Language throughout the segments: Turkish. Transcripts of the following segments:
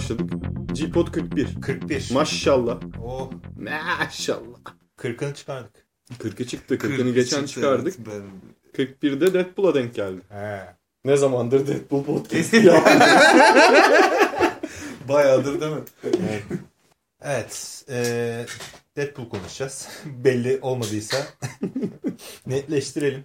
başladık? G-Pod 41. 41. Maşallah. Oh. Maşallah. 40'ını çıkardık. 40'ı çıktı. 40'ını Kırk geçen çıktı, çıkardık. evet, Ben... 41'de Deadpool'a denk geldi. He. Ne zamandır Deadpool podcast ya. Bayağıdır değil mi? Evet. eee, Deadpool konuşacağız. Belli olmadıysa netleştirelim.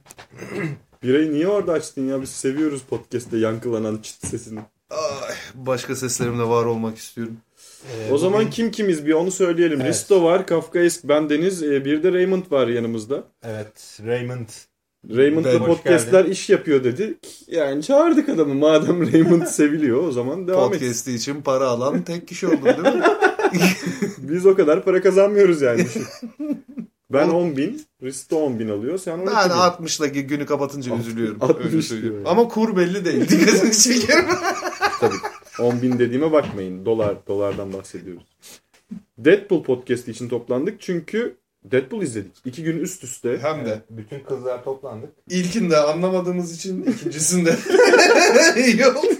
Birayı niye orada açtın ya? Biz seviyoruz podcast'te yankılanan çıt sesini. Ay, başka seslerimle var olmak istiyorum. Eee, O zaman bugün- kim kimiz bir onu söyleyelim. Evet. Risto var, Kafkaesk, ben Deniz, e, bir de Raymond var yanımızda. Evet. Raymond. Raymond'la podcastler iş yapıyor dedik. Yani çağırdık adamı. Madem Raymond seviliyor o zaman devam et. Podcast'i için para alan tek kişi oldum değil mi? Biz o kadar para kazanmıyoruz yani. ben 10 bin, Risto 10 bin alıyor. Sen 12 ben bin. 60'daki günü kapatınca üzülüyorum. 60 Öyle diyor. Ama kur belli değil. Dikkatini çekerim. Tabii. 10 bin dediğime bakmayın. Dolar, dolardan bahsediyoruz. Deadpool podcast'i için toplandık çünkü Deadpool izledik. İki gün üst üste. Hem de. Bütün kızlar toplandık. İlkinde anlamadığımız için ikincisinde iyi oldu.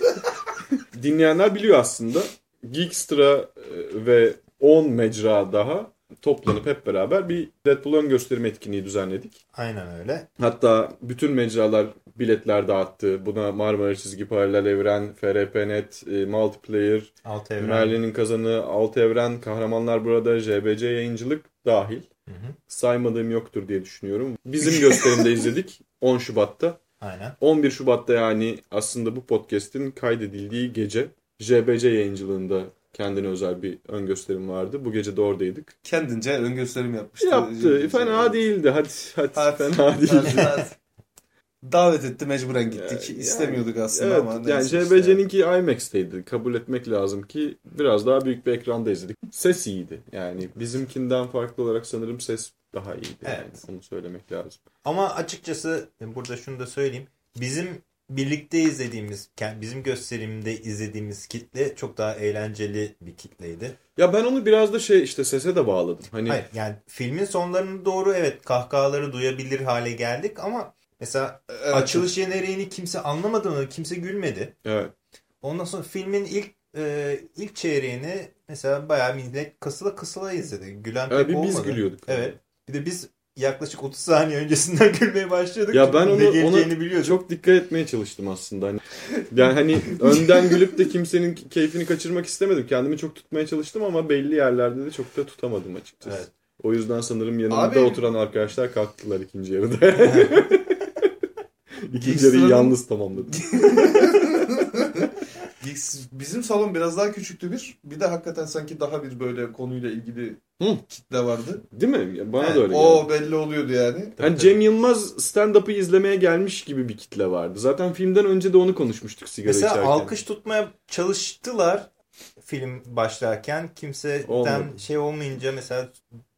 Dinleyenler biliyor aslında. Geekstra e, ve 10 mecra daha toplanıp hep beraber bir Deadpool ön gösterim etkinliği düzenledik. Aynen öyle. Hatta bütün mecralar biletler dağıttı. Buna Marmara Çizgi Paralel Evren, FRP.net, e, Multiplayer, Alt evren. Merlin'in Kazanı, Alt Evren, Kahramanlar Burada, JBC Yayıncılık dahil. Hı hı. Saymadığım yoktur diye düşünüyorum. Bizim gösterimde izledik 10 Şubat'ta. Aynen. 11 Şubat'ta yani aslında bu podcast'in kaydedildiği gece JBC Yayıncılığında kendine özel bir ön gösterim vardı. Bu gece de oradaydık. Kendince ön gösterim yapmıştı. Yaptı. Fena değildi. Hadi hadi. Hadi. Fena değil. Hadi, hadi. Davet etti mecburen gittik. Yani- İstemiyorduk aslında Evet, ama yani neyse işte. IMAX'teydi. Kabul etmek lazım ki biraz daha büyük bir ekranda izledik. Ses iyiydi. Yani bizimkinden farklı olarak sanırım ses daha iyiydi. Yani. Evet. Onu söylemek lazım. Ama açıkçası burada şunu da söyleyeyim. Bizim birlikte izlediğimiz, bizim gösterimde izlediğimiz kitle çok daha eğlenceli bir kitleydi. Ya ben onu biraz da şey işte sese de bağladım. Hani Hayır yani filmin sonlarına doğru evet kahkahaları duyabilir hale geldik ama mesela Evet. açılış jeneriğini kimse anlamadı mı? Kimse gülmedi. evet. Ondan sonra filmin ilk e, ilk çeyreğini mesela bayağı millet kısıla kısıla izledi. Gülen Evet, pek bir biz olmadı. gülüyorduk. Evet. Bir de biz yaklaşık 30 saniye öncesinden gülmeye başladık. Ya ben onu, ona biliyorduk. çok dikkat etmeye çalıştım aslında. Hani, yani hani önden gülüp de kimsenin keyfini kaçırmak istemedim. Kendimi çok tutmaya çalıştım ama belli yerlerde de çok da tutamadım açıkçası. Evet. O yüzden sanırım yanımda Abi- oturan arkadaşlar kalktılar ikinci yarıda. ikinci yarıyı yalnız tamamladım. Bizim salon biraz daha küçüktü bir. Bir de hakikaten sanki daha bir böyle konuyla ilgili Hı. kitle vardı. Değil mi? Bana Evet, da öyle o geldi. belli oluyordu yani. Hani Cem Yılmaz stand-up'ı izlemeye gelmiş gibi bir kitle vardı. Zaten filmden önce de onu konuşmuştuk sigara Mesela içerken. alkış tutmaya çalıştılar film başlarken. Kimseden Olmadı. şey olmayınca mesela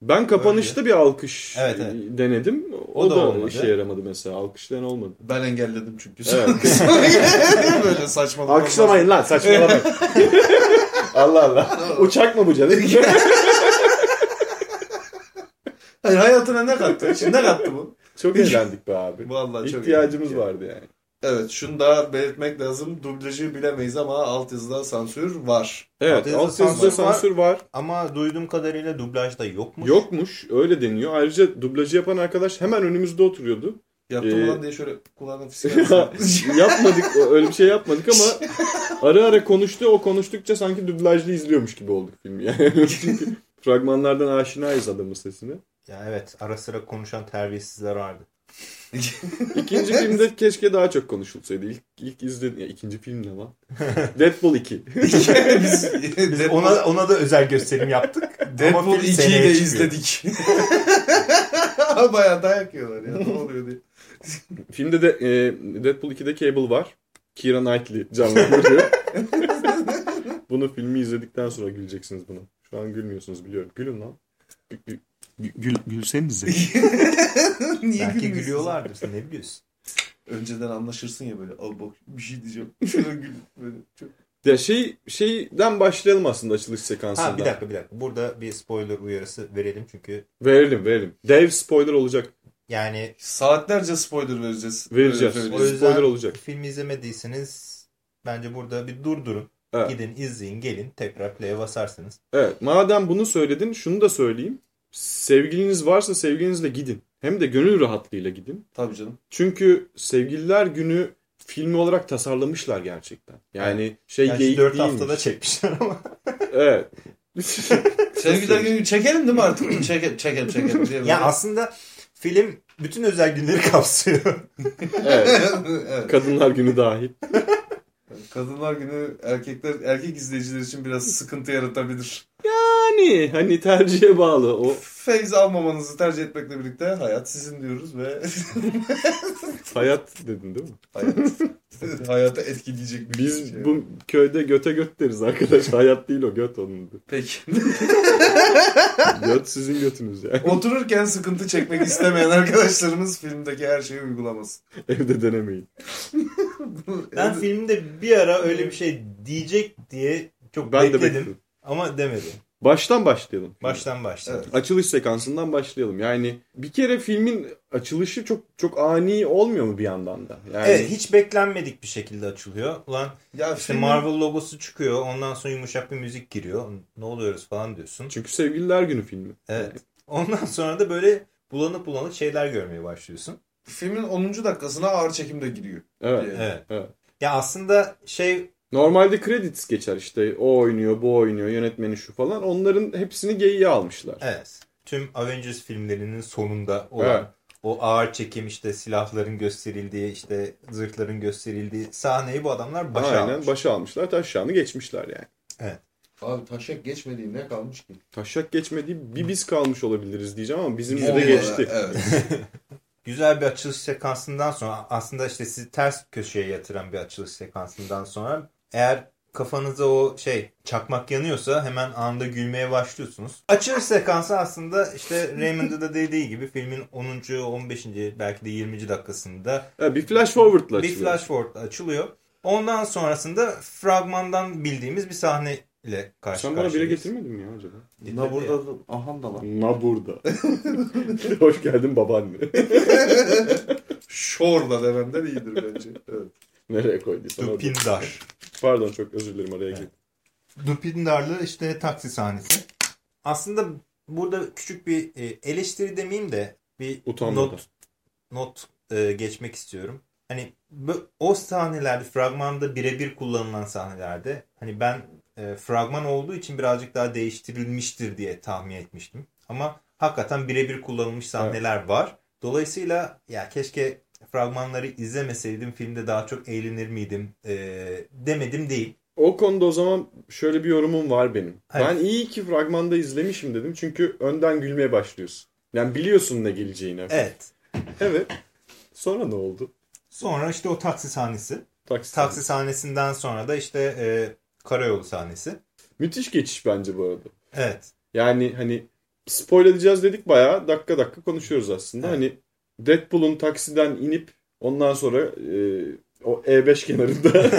Ben kapanışta bir alkış Evet, evet. denedim. O, O da da, olmadı. işe yaramadı mesela. Alkışlayan olmadı. Ben engelledim çünkü. Evet. böyle saçmalama. Alkışlamayın lan saçmalamayın. Allah Allah. Uçak mı bu canım? Hayır, hayatına ne kattı? Şimdi ne kattı bu? çok eğlendik be abi. Vallahi çok İhtiyacımız vardı yani. Evet şunu da belirtmek lazım. Dublajı bilemeyiz ama altyazıda sansür var. Evet Altyazıda alt yazıda sansür var. sansür var. ama duyduğum kadarıyla dublajda yokmuş. Yokmuş öyle deniyor. Ayrıca dublajı yapan arkadaş hemen önümüzde oturuyordu. Yaptım Ee, ulan diye şöyle kulağına fiskal yapmadık öyle bir şey yapmadık ama ara ara konuştu. O konuştukça sanki dublajlı izliyormuş gibi olduk filmi yani. Çünkü fragmanlardan aşinayız adamın sesine. Ya evet ara sıra konuşan terbiyesizler vardı. İkinci filmde keşke daha çok konuşulsaydı. İlk, ilk izledim. Ya ikinci film ne lan? Deadpool 2. Biz, Biz ona ona da özel gösterim yaptık. Deadpool Ama film 2'yi seneye de çıkıyor. izledik. Bayağı dayak yiyorlar ya. Ne oluyor diye. Filmde de e, Deadpool 2'de Cable var. Keira Knightley canlandırıyor. Bunu filmi izledikten sonra güleceksiniz buna. Şu an gülmüyorsunuz biliyorum. Gülün lan. Gül, gül, gül, gülsenize. Niye Belki gülmüyorsun? gülüyorlardır sen ne biliyorsun. Önceden anlaşırsın ya böyle. Al bak bir şey diyeceğim. Şuna gül. Böyle çok... Ya şey şeyden başlayalım aslında açılış sekansından. Ha bir dakika bir dakika. Burada bir spoiler uyarısı verelim çünkü Verelim verelim. Dev spoiler olacak. yani Saatlerce spoiler vereceğiz. Vereceğiz. O yüzden spoiler olacak. film izlemediyseniz bence burada bir durdurun. Evet. Gidin izleyin gelin tekrar play'e basarsınız. Evet. Madem bunu söyledin şunu da söyleyeyim. Sevgiliniz varsa sevgilinizle gidin. Hem de gönül rahatlığıyla gidin. Tabii canım. Çünkü sevgililer günü filmi olarak tasarlamışlar gerçekten. Yani şey Gerçi geyik 4 değilmiş. haftada çekmişler ama. Evet. Sevgililer günü çekelim değil mi artık? Çeke, çekelim çekelim diye. ya aslında film bütün özel günleri kapsıyor. evet. evet. Kadınlar günü dahil. Kadınlar günü erkekler erkek izleyiciler için biraz sıkıntı yaratabilir. Yani hani tercihe bağlı. O Feyz almamanızı tercih etmekle birlikte hayat sizin diyoruz ve hayat dedin değil mi? hayat hayata etkileyecek bir Biz şey. bu köyde göte göt deriz arkadaş. Hayat değil o göt onun. Peki. Göt sizin götünüz yani. Otururken sıkıntı çekmek istemeyen arkadaşlarımız filmdeki her şeyi uygulamasın. Evde denemeyin. Ben filmde bir ara öyle bir şey diyecek diye çok Ben de bekledim. bekledim. Ama demedi. Baştan başlayalım. Baştan başladı. Evet. Açılış sekansından başlayalım. Yani bir kere filmin açılışı çok çok ani olmuyor mu bir yandan da? Yani Evet hiç beklenmedik bir şekilde açılıyor. Ulan Ya işte filmin- Marvel logosu çıkıyor. Ondan sonra yumuşak bir müzik giriyor. Ne oluyoruz falan diyorsun. çünkü sevgililer günü filmi. Evet. Ondan sonra da böyle bulanık bulanık şeyler görmeye başlıyorsun. filmin 10. dakikasına ağır çekimde giriyor. Evet. Evet. evet. Ya aslında şey Normalde credits geçer işte o oynuyor, bu oynuyor, yönetmeni şu falan. Onların hepsini geyiğe almışlar. evet. Tüm Avengers filmlerinin sonunda olan Evet. o ağır çekim işte silahların gösterildiği işte zırhların gösterildiği sahneyi bu adamlar başa Aynen almış. başa almışlar. Taşşağını geçmişler yani. Abi taşak geçmediği ne kalmış ki? Taşak geçmediği bir biz kalmış olabiliriz diyeceğim ama bizim de geçti. Evet. Güzel bir açılış sekansından sonra aslında işte sizi ters köşeye yatıran bir açılış sekansından sonra eğer kafanıza o şey çakmak yanıyorsa hemen anında gülmeye başlıyorsunuz. Açılış sekansı aslında işte Raymond'ın da dediği gibi filmin 10. 15. belki de 20. dakikasında Evet, bir flash forward'la bir açılıyor. flash forward açılıyor. Ondan sonrasında fragmandan bildiğimiz bir sahneyle karşı Sen bana bire getirmedin mi ya acaba? Na burada da aham da var. Na burada. Hoş geldin babaanne. Şorla dememden iyidir bence. Evet. Nereye koyduysan. Dupindar. Pardon çok özür dilerim araya girdim. Dupindarlı işte taksi sahnesi. Aslında burada küçük bir e, eleştiri demeyeyim de bir Utanmadan. not not e, geçmek istiyorum. Hani o sahnelerde fragmanda birebir kullanılan sahnelerde hani ben e, fragman olduğu için birazcık daha değiştirilmiştir diye tahmin etmiştim. Ama hakikaten birebir kullanılmış sahneler var. Dolayısıyla ya keşke fragmanları izlemeseydim filmde daha çok eğlenir miydim e, demedim değil. O konuda o zaman şöyle bir yorumum var benim. Hayır. Ben iyi ki fragmanda izlemişim dedim. Çünkü önden gülmeye başlıyorsun. Yani biliyorsun ne geleceğini. Evet. Evet. Sonra ne oldu? Sonra işte o taksi sahnesi. Taksi. Taksi sahnesinden sonra da işte e, karayolu sahnesi. Müthiş geçiş bence bu arada. Evet. Yani hani spoil edeceğiz dedik bayağı dakika dakika konuşuyoruz aslında. Evet. Hani Deadpool'un taksiden inip ondan sonra e, o E5 kenarında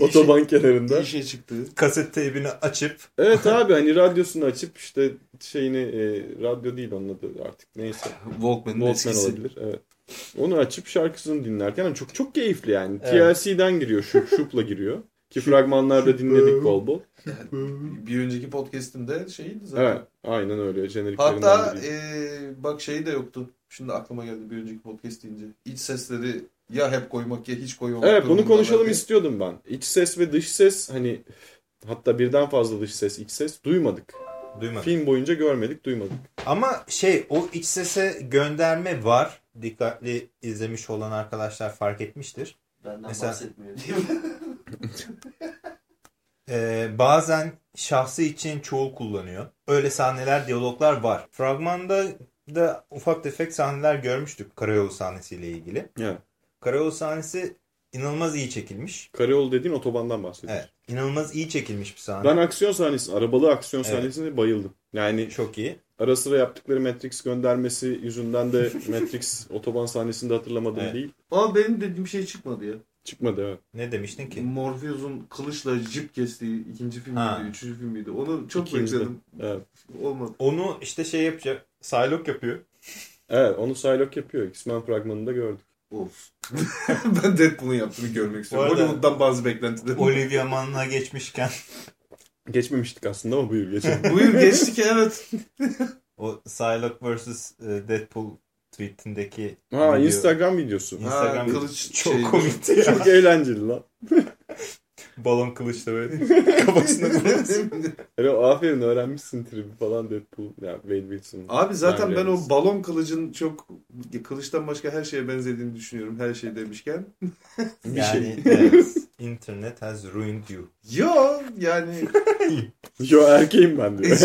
otoban kenarında. İşe çıktı. Kaset teybini açıp Evet abi hani radyosunu açıp işte şeyini e, radyo değil onun adı artık neyse. Walkman'ın Walkman eskisi. olabilir. Evet. Onu açıp şarkısını dinlerken çok çok keyifli yani. Evet. TLC'den giriyor. Şup şupla giriyor. Ki fragmanlarda dinledik bol bol. Bir önceki podcast'imde şeydi zaten. Evet. Aynen öyle. Jeneriklerinden Hatta e, bak şey de yoktu. Şimdi aklıma geldi bir önceki podcast deyince. İç sesleri ya hep koymak ya hiç koymamak. Evet bunu konuşalım diye. istiyordum ben. İç ses ve dış ses hani hatta birden fazla dış ses, iç ses duymadık. duymadım. Film boyunca görmedik, duymadık. Ama şey o iç sese gönderme var. Dikkatli izlemiş olan arkadaşlar fark etmiştir. Benden Mesela- bahsetmiyor. Ee, bazen şahsı için çoğul kullanıyor. Öyle sahneler, diyaloglar var. Fragmanda da ufak tefek sahneler görmüştük karayolu sahnesiyle ilgili. Evet. Karayolu sahnesi inanılmaz iyi çekilmiş. Karayolu dediğin otobandan bahsediyorsun. Evet. İnanılmaz iyi çekilmiş bir sahne. Ben aksiyon sahnesi, arabalı aksiyon Evet. sahnesine bayıldım. Yani Çok iyi. ara sıra yaptıkları Matrix göndermesi yüzünden de Matrix otoban sahnesinde hatırlamadım Evet. değil. Ama benim dediğim şey çıkmadı ya. Çıkmadı evet. Ne demiştin ki? Morpheus'un kılıçla jip kestiği ikinci film Ha. miydi, üçüncü film miydi? Onu çok İkinci bekledim. Evet. Olmadı. Onu işte şey yapacak. Psylocke yapıyor. Evet onu Psylocke yapıyor. X-Men fragmanında gördük. Of. ben Deadpool'un yaptığını görmek istiyorum. arada- Hollywood'dan bazı beklentilerim. Olivia Munn'a geçmişken Geçmemiştik aslında ama buyur geçelim. Buyur geçtik evet. o Psylocke vs. e, Deadpool tweetindeki ha video- Instagram videosu. Instagram Ha, video- kılıç çok şey- komikti ya. Çok eğlenceli lan. Balon kılıçla böyle kafasına vuruyorsun. Hani aferin öğrenmişsin tribi falan Deadpool. Ya Wade Wilson. Abi zaten ben Reynolds. o balon kılıcın çok kılıçtan başka her şeye benzediğini düşünüyorum. Her şey demişken. bir yani şey. evet, internet has ruined you. Yo yani Yo erkeğim ben diyor.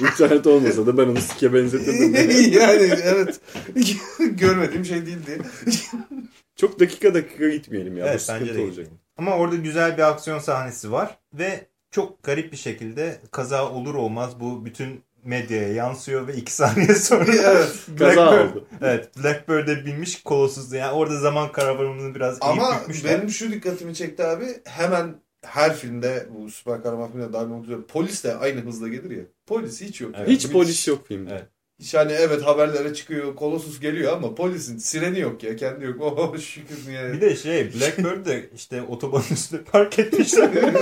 İnternet olmasa da ben onu sike benzetirdim. yani evet görmediğim şey değildi. Çok dakika dakika gitmeyelim ya. Evet bence de olacak. gitmeyin. Ama orada güzel bir aksiyon sahnesi var ve çok garip bir şekilde kaza olur olmaz bu bütün medyaya yansıyor ve iki saniye sonra evet. Kaza Blackbird- oldu. Evet Blackbird'e binmiş kolosuz. Yani orada zaman kavramını biraz eğip Ama bükmüşler. benim şu dikkatimi çekti abi. Hemen her filmde bu süper kahraman filminde dahil olmak üzere polis de aynı hızla gelir ya. Polis hiç yok. Evet. Hiç polis yok filmde. Evet. Hiç hani evet haberlere çıkıyor Kolossus geliyor ama polisin sireni yok ya. Kendi yok. Oh şükür niye. Bir de şey Blackbird de işte otobanın üstünde park etmişler.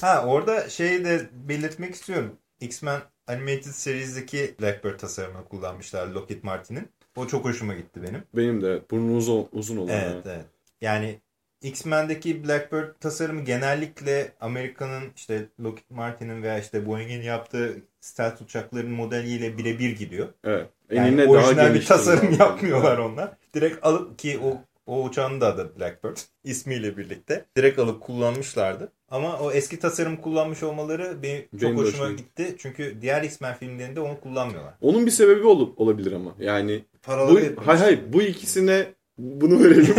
ha orada şeyi de belirtmek istiyorum. X-Men Animated Series'deki Blackbird tasarımını kullanmışlar Lockheed Martin'in. O çok hoşuma gitti benim. Benim de evet. Burnu uzun, uzun olan. Evet, ha. evet. Yani X-Men'deki Blackbird tasarımı genellikle Amerika'nın işte Lockheed Martin'in veya işte Boeing'in yaptığı stealth uçaklarının modeliyle birebir gidiyor. Evet. Yani Enine daha orijinal bir geniş tasarım kullanıyor. yapmıyorlar onlar. Direkt alıp ki o o uçağın da adı Blackbird ismiyle birlikte. Direkt alıp kullanmışlardı. Ama o eski tasarım kullanmış olmaları benim çok Benim hoşuma hoşuma gitti. Çünkü diğer X-Men filmlerinde onu kullanmıyorlar. Onun bir sebebi ol- olabilir ama. Yani bu, Paraları yetmemiş. hay hay bu ikisine bunu verelim.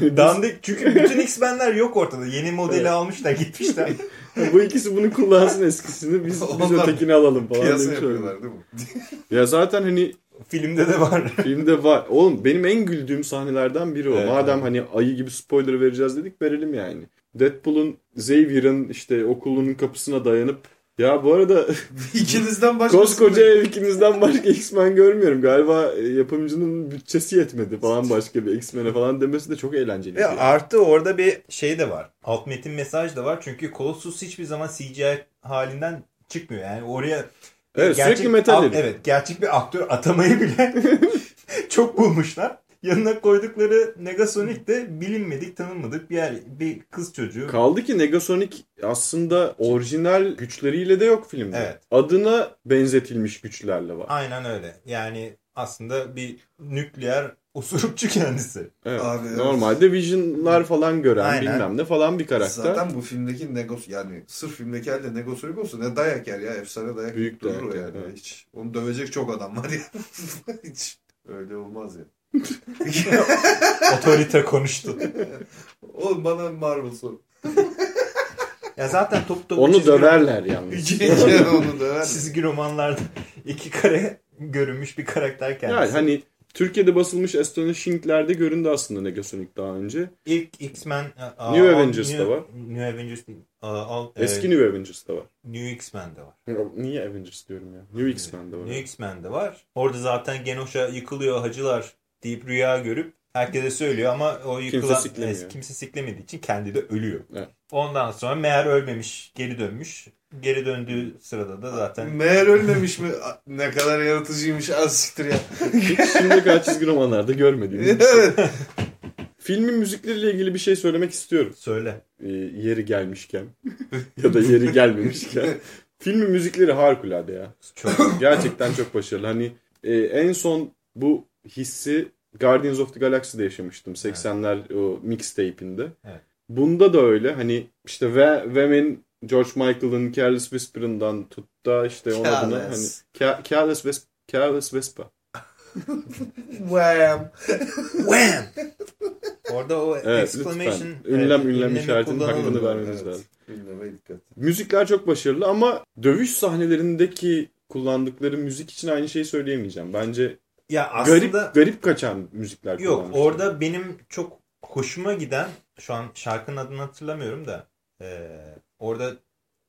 Dandik çünkü bütün X-Men'ler yok ortada. Yeni modeli Evet. almışlar gitmişler. bu ikisi bunu kullansın eskisini biz, biz ötekini alalım falan Piyasa yapıyorlar değil mi? Ya zaten hani Filmde de var. filmde var. Oğlum benim en güldüğüm sahnelerden biri o. Evet, Madem evet. hani ayı gibi spoiler vereceğiz dedik verelim yani. Deadpool'un Xavier'ın işte okulunun kapısına dayanıp ya bu arada İkinizden başka koskoca ev ikinizden başka X-Men görmüyorum. Galiba e, yapımcının bütçesi yetmedi falan başka bir X-Men'e falan demesi de çok eğlenceli. Ve artı orada bir şey de var. Alt metin mesaj da var. Çünkü Colossus hiçbir zaman CGI halinden çıkmıyor. Yani oraya Evet gerçek- sürekli metal a- herif. Evet gerçek bir aktör atamayı bile çok bulmuşlar. Yanına koydukları Negasonic de bilinmedik tanınmadık bir yer, bir kız çocuğu. Kaldı ki Negasonic aslında orijinal güçleriyle de yok filmde. Evet. Adına benzetilmiş güçlerle var. Aynen öyle. Yani aslında bir nükleer osurukçu kendisi. Evet. Abi, evet. Normalde Vision'lar falan gören Aynen. bilmem ne falan bir karakter. Zaten bu filmdeki Negos yani sırf filmdeki halde Negosorik olsa ne dayak yer ya efsane dayak Büyük durur dayak yani evet. hiç. Onu dövecek çok adam var ya. hiç öyle olmaz ya. Otorite konuştu. Oğlum bana Marvel sor. Ya zaten top top Onu döverler yalnız. İkinci onu döver. çizgi romanlarda iki kare görünmüş bir karakter kendisi. Yani hani Türkiye'de basılmış Astonishing'lerde göründü aslında Negasonic daha önce. İlk X-Men aa, New Avengers'da var. New Avengers değil. Eski e, New Avengers'ta var. New X-Men'de var. Niye Avengers diyorum ya? New X-Men'de var. New X-Men'de var. Orada zaten Genosha yıkılıyor hacılar deyip rüya görüp herkese söylüyor ama o yıkılan siklemiyor. e, kimse siklemediği için kendi de ölüyor. Evet. Ondan sonra meğer ölmemiş geri dönmüş. Geri döndüğü sırada da zaten Meğer ölmemiş mi? Ne kadar yaratıcıymış az siktir ya. Hiç şimdiye kadar çizgi romanlarda görmediğim. evet. Filmin müzikleriyle ilgili bir şey söylemek istiyorum. söyle. Ee, yeri gelmişken ya da yeri gelmemişken. Filmin müzikleri harikulade ya. Çok Gerçekten çok başarılı. Hani e, en son bu hissi Guardians of the Galaxy'de yaşamıştım. 80'ler o mixtape'inde. Evet. Bunda da öyle. Hani işte ve Wham'in George Michael'ın Careless Whisper'ından tut da işte onun adına hani Careless. Ca- Careless, Whisp Careless Whisper. Wham. Wham! Orada o Evet exclamation lütfen. Ünlem evet, ünlem ünlemi işaretinin hakkını vermeniz Evet. lazım. Müzikler çok başarılı ama dövüş sahnelerindeki kullandıkları müzik için aynı şeyi söyleyemeyeceğim. Bence Ya aslında garip garip kaçan müzikler Yok orada benim çok hoşuma giden şu an şarkının adını hatırlamıyorum da e, orada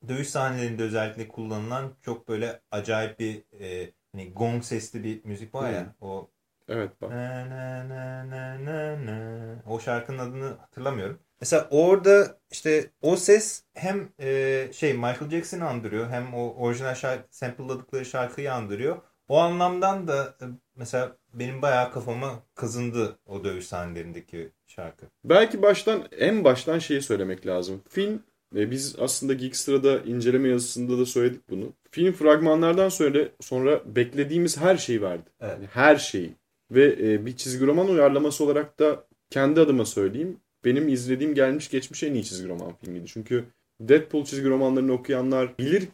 dövüş sahnelerinde özellikle kullanılan çok böyle acayip bir e, hani gong sesli bir müzik var ya o Evet bak. Na, na, na, na, na, na. O şarkının adını hatırlamıyorum. Mesela orada işte o ses hem e, şey Michael Jackson'ı andırıyor hem o orijinal şarkı, sample'ladıkları şarkıyı andırıyor. O anlamdan da e, mesela benim bayağı kafama kazındı o dövüş sahnelerindeki şarkı. Belki baştan en baştan şeyi söylemek lazım. Film ve biz aslında Geekstra'da inceleme yazısında da söyledik bunu. Film fragmanlardan sonra sonra beklediğimiz her şeyi verdi. Evet. Yani her şeyi. Ve e, bir çizgi roman uyarlaması olarak da kendi adıma söyleyeyim. Benim izlediğim gelmiş geçmiş en iyi çizgi roman filmiydi. Çünkü Deadpool çizgi romanlarını okuyanlar bilir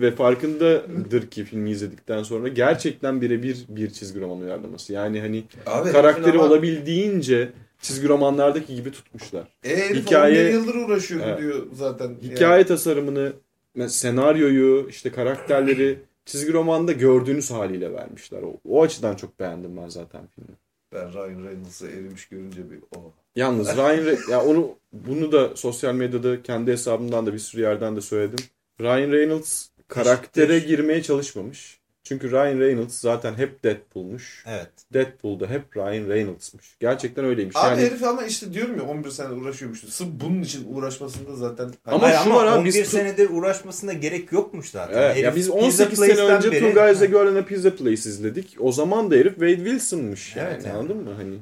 ve farkındadır ki filmi izledikten sonra gerçekten birebir bir çizgi roman uyarlaması. Yani hani Abi karakteri ama- olabildiğince çizgi romanlardaki gibi tutmuşlar. E, Hikaye- 11 yıldır uğraşıyor Evet. diyor zaten. Hikaye tasarımını, me- senaryoyu, işte karakterleri çizgi romanda gördüğünüz haliyle vermişler. O, o açıdan çok beğendim ben zaten filmi. Ben Ryan Reynolds'ı erimiş görünce bir oh. Yalnız Ryan Re- ya onu bunu da sosyal medyada kendi hesabımdan da bir sürü yerden de söyledim. Ryan Reynolds karaktere girmeye çalışmamış. Çünkü Ryan Reynolds zaten hep Deadpool'muş. Evet. Deadpool'da hep Ryan Reynolds'muş. Gerçekten öyleymiş. Abi yani herif ama işte diyorum ya 11 sene uğraşıyormuş. Sırf bunun için uğraşmasında zaten. Ama Hayır, şu ama var abi, 11 biz- senedir uğraşmasına gerek yokmuş zaten. Evet, ya Herif biz Pizza 18 sene önce beri- Two Guys a Girl Pizza Place izledik. O zaman da herif Wade Wilson'mış yani, Evet, yani. anladın mı? Hani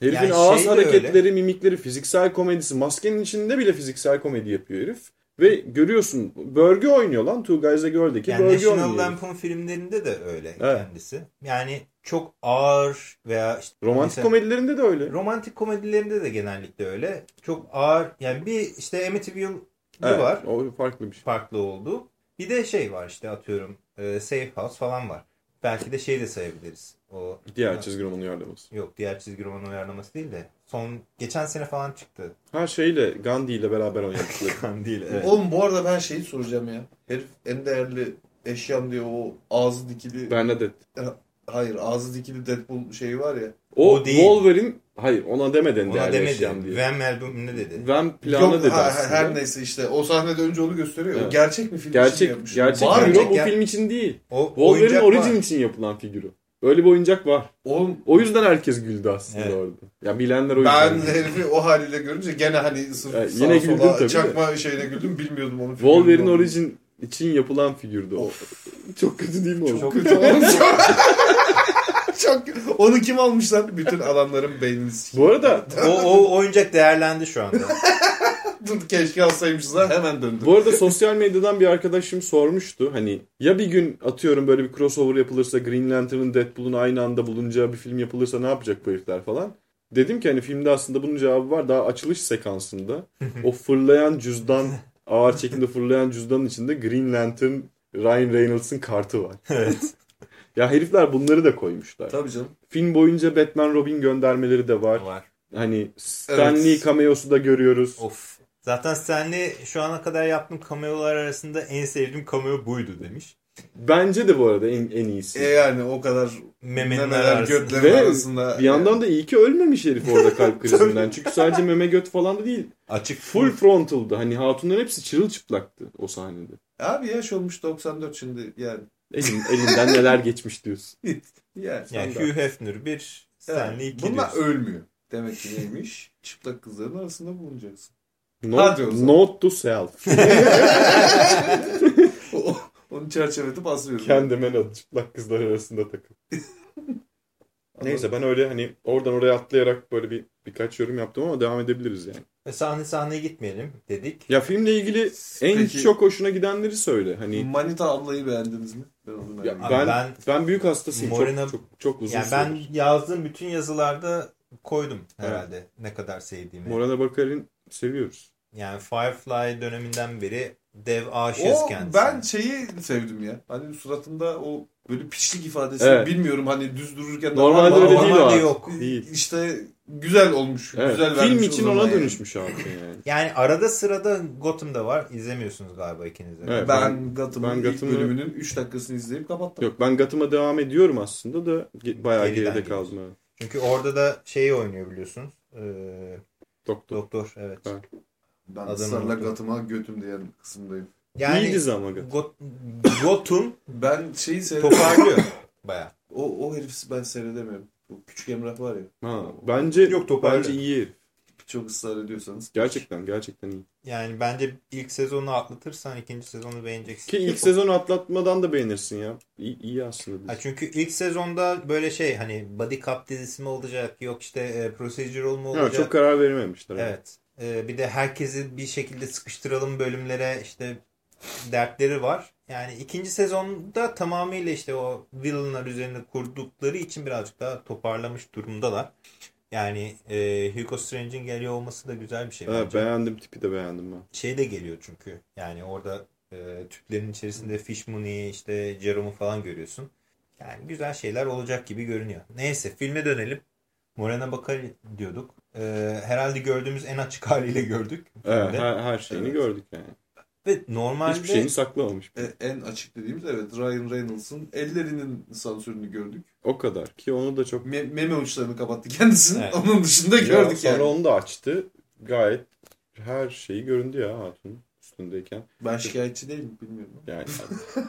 herifin Yani ağız şey hareketleri, mimikleri, fiziksel komedisi, maskenin içinde bile fiziksel komedi yapıyor herif. Ve görüyorsun bölge oynuyor lan Two Guys a Girl'deki Yani bölge National oynuyor. Lampoon filmlerinde de öyle Evet. kendisi. Yani çok ağır veya işte Romantik mesela- komedilerinde de öyle. romantik komedilerinde de genellikle öyle. Çok ağır yani bir işte Amityville Evet, var o farklı bir şey. farklı oldu. Bir de şey var işte atıyorum e, Safe House falan var. Belki de şey de sayabiliriz. O Diğer çizgi roman uyarlaması. Yok diğer çizgi roman uyarlaması değil de son geçen sene falan çıktı. Ha şeyle Gandhi ile beraber oynadıkları. değil Oğlum bu arada ben şeyi soracağım ya. Herif en değerli eşyam diye o ağzı dikili. Bernadette. Hayır ağzı dikili Deadpool şeyi var ya. O, O değil. Wolverine hayır ona demeden Ona değerli eşyam demedi. diye. Van albümünde dedi. Van planı Yok dedi ha- aslında. her neyse işte o sahnede önce onu gösteriyor. Evet. gerçek mi film için Gerçek, yapmış? gerçek Var mı? figür o, bu Gerçek- film için değil. O Wolverine Origin var. için yapılan figürü. Böyle bir oyuncak var. Oğlum O yüzden herkes güldü aslında Evet. orada. Ya bilenler o yüzden. ben herifi o haliyle görünce gene hani sırf sağa yine güldüm sola tabii de. çakma şeyine güldüm bilmiyordum figürünün Wolverine. Origin için yapılan figürdü o. Çok kötü değil mi o? Çok kötü oğlum. Çok onu kim almış lan? Bütün adamların beynini. Bu arada O, o oyuncak değerlendi şu anda. Dur, Keşke alsaymışız ha hemen döndüm. bu arada sosyal medyadan bir arkadaşım sormuştu. Hani ya bir gün atıyorum böyle bir crossover yapılırsa Green Lantern'ın Deadpool'un aynı anda bulunacağı bir film yapılırsa ne yapacak bu herifler falan. Dedim ki hani filmde aslında bunun cevabı var. Daha açılış sekansında o fırlayan cüzdan ağır çekimde fırlayan cüzdanın içinde Green Lantern Ryan Reynolds'ın kartı var. evet. Ya herifler bunları da koymuşlar. Tabii canım. Film boyunca Batman Robin göndermeleri de var. Var. Hani Stanley Evet. cameo'su da görüyoruz. Of. Zaten Stanley şu ana kadar yaptığım cameo'lar arasında en sevdiğim cameo buydu demiş. Bence de bu arada en, en iyisi. E yani o kadar Memenin memeler arasında. Ve arasında. bir yandan da iyi ki ölmemiş herif orada kalp krizinden. Çünkü sadece meme göt falan da değil. Açık Full frontal'dı. Hani hatunların hepsi çırılçıplaktı o sahnede. Abi yaş olmuş 94 şimdi yani. Elin, elinden neler geçmiş diyorsun. Yani. Yani. Hugh Hefner bir, Stanley iki Bunlar diyorsun. ölmüyor. Demek ki neymiş? Çıplak kızların arasında bulunacaksın. Note, note to self. Onu çerçeveletip asıyoruz. Kendime not çıplak kızlar arasında takıl. Neyse ben öyle hani oradan oraya atlayarak böyle bir birkaç yorum yaptım ama devam edebiliriz yani. Ve sahne sahneye gitmeyelim dedik. Ya filmle ilgili en Peki- çok hoşuna gidenleri söyle. Hani Manita ablayı beğendiniz mi? Ben ya ben, ben- ben büyük hastasıyım. Morena- çok, çok çok uzun Yani ben yazdığım bütün yazılarda koydum herhalde ne kadar sevdiğimi. Morana Bakar'ın seviyoruz. Yani Firefly döneminden beri dev aşığız O kendisine. ben şeyi sevdim ya. Hani suratında o böyle piçlik ifadesi Evet. bilmiyorum hani düz dururken de Normalde var öyle ama değil o. Normalde artık. yok. Değil. İşte güzel olmuş. Evet, Güzel film vermiş için ona yani. dönüşmüş artık yani. Yani arada sırada Gotham'da var. İzlemiyorsunuz galiba ikiniz de. Evet. Ben Gotham'ın Gotham'ı- bölümünün 3 dakikasını izleyip kapattım. Yok ben Gotham'a devam ediyorum aslında da bayağı Geriden geride kaldım. Çünkü orada da şeyi oynuyor biliyorsunuz. Ee, Doktor. doktor evet. Evet. Ben Adını ısrarla. Gotham'a götüm diyen kısımdayım. Yani İyi dizi ama Gotham. Got Gotham Ben şeyi toparlıyor baya. O, o herifi ben seyredemiyorum. Bu küçük Emrah var ya. Ha, bence Yok, toparlı. bence iyi. Çok ısrar ediyorsanız. Gerçekten gerçekten iyi. Yani bence ilk sezonu atlatırsan ikinci sezonu beğeneceksin. Ki ilk sezonu atlatmadan da beğenirsin ya. İyi, iyi aslında. Ha çünkü ilk sezonda böyle şey hani body cop dizisi mi olacak yok işte e, procedural mı Ha, olacak? çok karar verememişler. Evet. E, bir de herkesi bir şekilde sıkıştıralım bölümlere işte dertleri var. Yani ikinci sezonda tamamıyla işte o villainlar üzerine kurdukları için birazcık daha toparlamış durumdalar. Yani e, Hugo Strange'in geliyor olması da güzel bir şey. Ha, bence. beğendim tipi de beğendim ben. şey de geliyor çünkü. Yani orada e, tüplerin içerisinde Fish Mooney'i işte Jerome'u falan görüyorsun. Yani güzel şeyler olacak gibi görünüyor. Neyse filme dönelim. Morena Bakari diyorduk. E, herhalde gördüğümüz en açık haliyle gördük. Evet, her, her şeyini Evet. gördük yani. Ve normalde Hiçbir şeyini saklamamış. E, en açık dediğimiz evet Ryan Reynolds'ın ellerinin sansürünü gördük. O kadar ki onu da çok Me- meme uçlarını kapattı kendisinin. Evet. Onun dışında Ya, gördük sonra yani. onu da açtı. Gayet her şeyi göründü ya hatun üstündeyken. Ben şikayetçi değilim bilmiyorum. Yani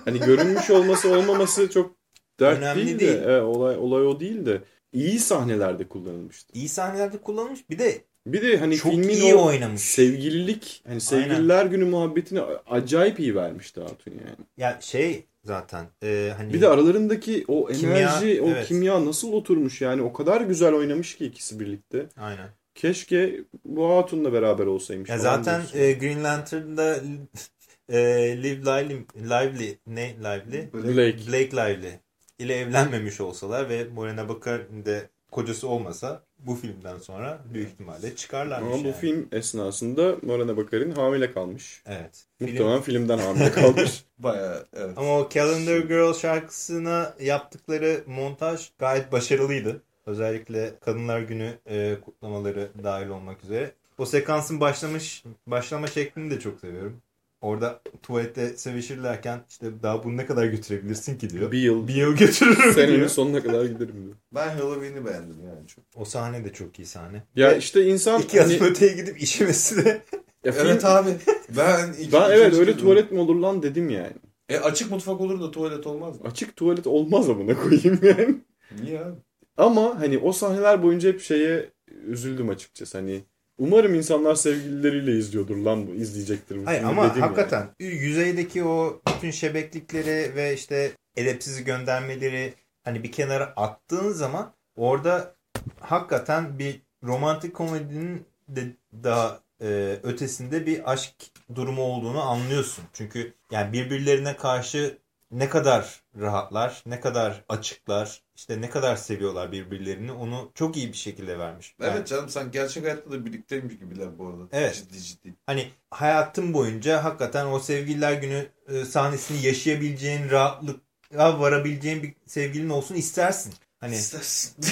hani görünmüş olması olmaması çok dert Önemli değil, değil. de evet, olay olay o değil de iyi sahnelerde kullanılmıştı. iyi sahnelerde kullanılmış. Bir de Bir de hani çok filmin iyi o oynamış. sevgililik hani sevgililer günü muhabbetini acayip iyi vermişti Hatun yani. Ya şey zaten e, hani Bir de aralarındaki o Kimya, enerji, o evet. kimya nasıl oturmuş yani o kadar güzel oynamış ki ikisi birlikte. aynen. Keşke bu Hatun'la beraber olsaymış. Ya zaten e, Green Lantern'da e, Liv Lively, Lively ne Lively? Blake. Blake Lively ile evlenmemiş olsalar ve Morena Baccarin de kocası olmasa bu filmden sonra büyük ihtimalle çıkarlarmış Ama bu yani. film esnasında Morena Baccarin hamile kalmış. Evet. Film- Muhtemelen filmden hamile kalmış. Bayağı evet. Ama o Calendar Girl şarkısına yaptıkları montaj gayet başarılıydı. Özellikle Kadınlar Günü e, kutlamaları dahil olmak üzere. O sekansın başlamış başlama şeklini de çok seviyorum. Orada tuvalette sevişirlerken işte daha bunu ne kadar götürebilirsin ki diyor. bir yıl Bir yıl götürürüm senenin diyor. sonuna kadar giderim diyor. Ben Halloween'i beğendim yani çok. O sahne de çok iyi sahne. Ya Ve işte insan iki adım hani, öteye gidip işemesi de ya film- Evet abi. Ben, iki, ben evet ikinci öyle kez- tuvalet mi olur lan dedim yani. E açık mutfak olur da tuvalet olmaz mı? Açık tuvalet olmaz amına koyayım yani. Niye abi? Ama hani o sahneler boyunca hep şeye üzüldüm açıkçası. Hani umarım insanlar sevgilileriyle izliyordur lan bu izleyecektir bu Hayır ama dedim yani. hakikaten yüzeydeki o bütün şebeklikleri ve işte edepsiz göndermeleri hani bir kenara attığın zaman orada hakikaten bir romantik komedinin de daha e, ötesinde bir aşk durumu olduğunu anlıyorsun. Çünkü yani birbirlerine karşı ne kadar rahatlar, ne kadar açıklar, işte ne kadar seviyorlar birbirlerini onu çok iyi bir şekilde vermiş. Evet Yani canım sen gerçek hayatta da birlikteymiş gibiler bu arada. Evet. Ciddi ciddi. hani hayatın boyunca hakikaten o sevgililer günü e, sahnesini yaşayabileceğin rahatlığa varabileceğin bir sevgilin olsun istersin. Hani İstersin.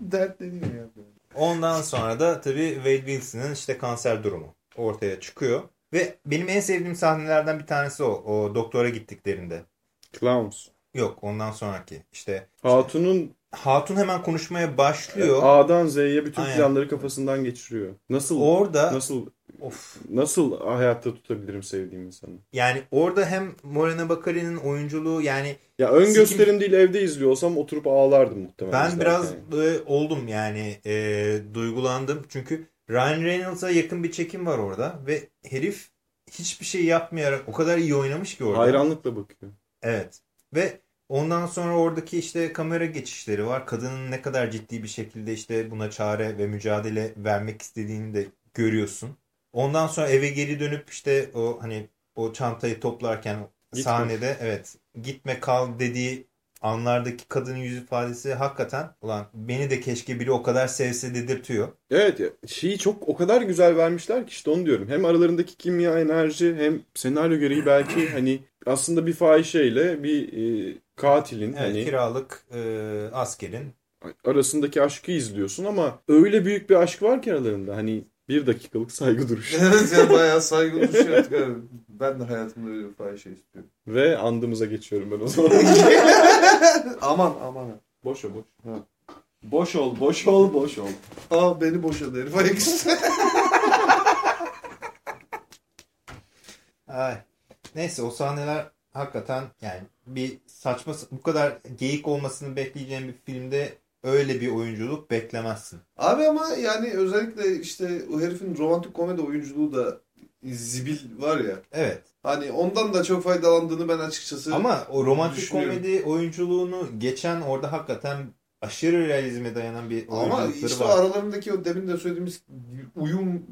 Dertleniyor ya. ondan sonra da tabii Wade Wilson'ın işte kanser durumu ortaya çıkıyor. Ve benim en sevdiğim sahnelerden bir tanesi o. O doktora gittiklerinde. Clowns. Yok ondan sonraki. İşte Hatun'un Hatun hemen konuşmaya başlıyor. A'dan Z'ye bütün Aynen. planları kafasından geçiriyor. Nasıl Orada nasıl of nasıl hayatta tutabilirim sevdiğim insanı? yani orada hem Morena Baccarin'in oyunculuğu yani Ya ön Sikim- gösterim değil evde izliyor olsam oturup ağlardım muhtemelen. Ben biraz yani. oldum yani e, duygulandım. Çünkü Ryan Reynolds'a yakın bir çekim var orada ve herif hiçbir şey yapmayarak o kadar iyi oynamış ki orada. Hayranlıkla bakıyor. Evet. Ve ondan sonra oradaki işte kamera geçişleri var. Kadının ne kadar ciddi bir şekilde işte buna çare ve mücadele vermek istediğini de görüyorsun. Ondan sonra eve geri dönüp işte o hani o çantayı toplarken Gitme. sahnede evet gitme kal dediği anlardaki kadının yüz ifadesi hakikaten ulan beni de keşke biri o kadar sevse dedirtiyor. Evet ya, şeyi çok o kadar güzel vermişler ki işte onu diyorum. Hem aralarındaki kimya, enerji hem senaryo gereği belki hani aslında bir fahişeyle bir e, katilin Evet hani kiralık e, askerin arasındaki aşkı izliyorsun ama öyle büyük bir aşk var ki aralarında. Hani bir dakikalık saygı duruşu. evet ya bayağı bir şey artık abi. Ben de hayatımda öyle bir fahişe istiyorum. Ve andımıza geçiyorum ben o zaman. aman aman. boş ol boş. Boş ol, boş ol, boş ol. Aa beni boşadı herif ayaküstü. Ay. Neyse o sahneler hakikaten yani bir saçma bu kadar geyik olmasını bekleyeceğim bir filmde öyle bir oyunculuk beklemezsin. Abi ama yani özellikle işte o herifin romantik komedi oyunculuğu da zibil var ya. Evet. Hani ondan da çok faydalandığını ben açıkçası Ama o romantik komedi oyunculuğunu geçen orada hakikaten aşırı realizme dayanan bir Ama işte var. aralarındaki o demin de söylediğimiz uyum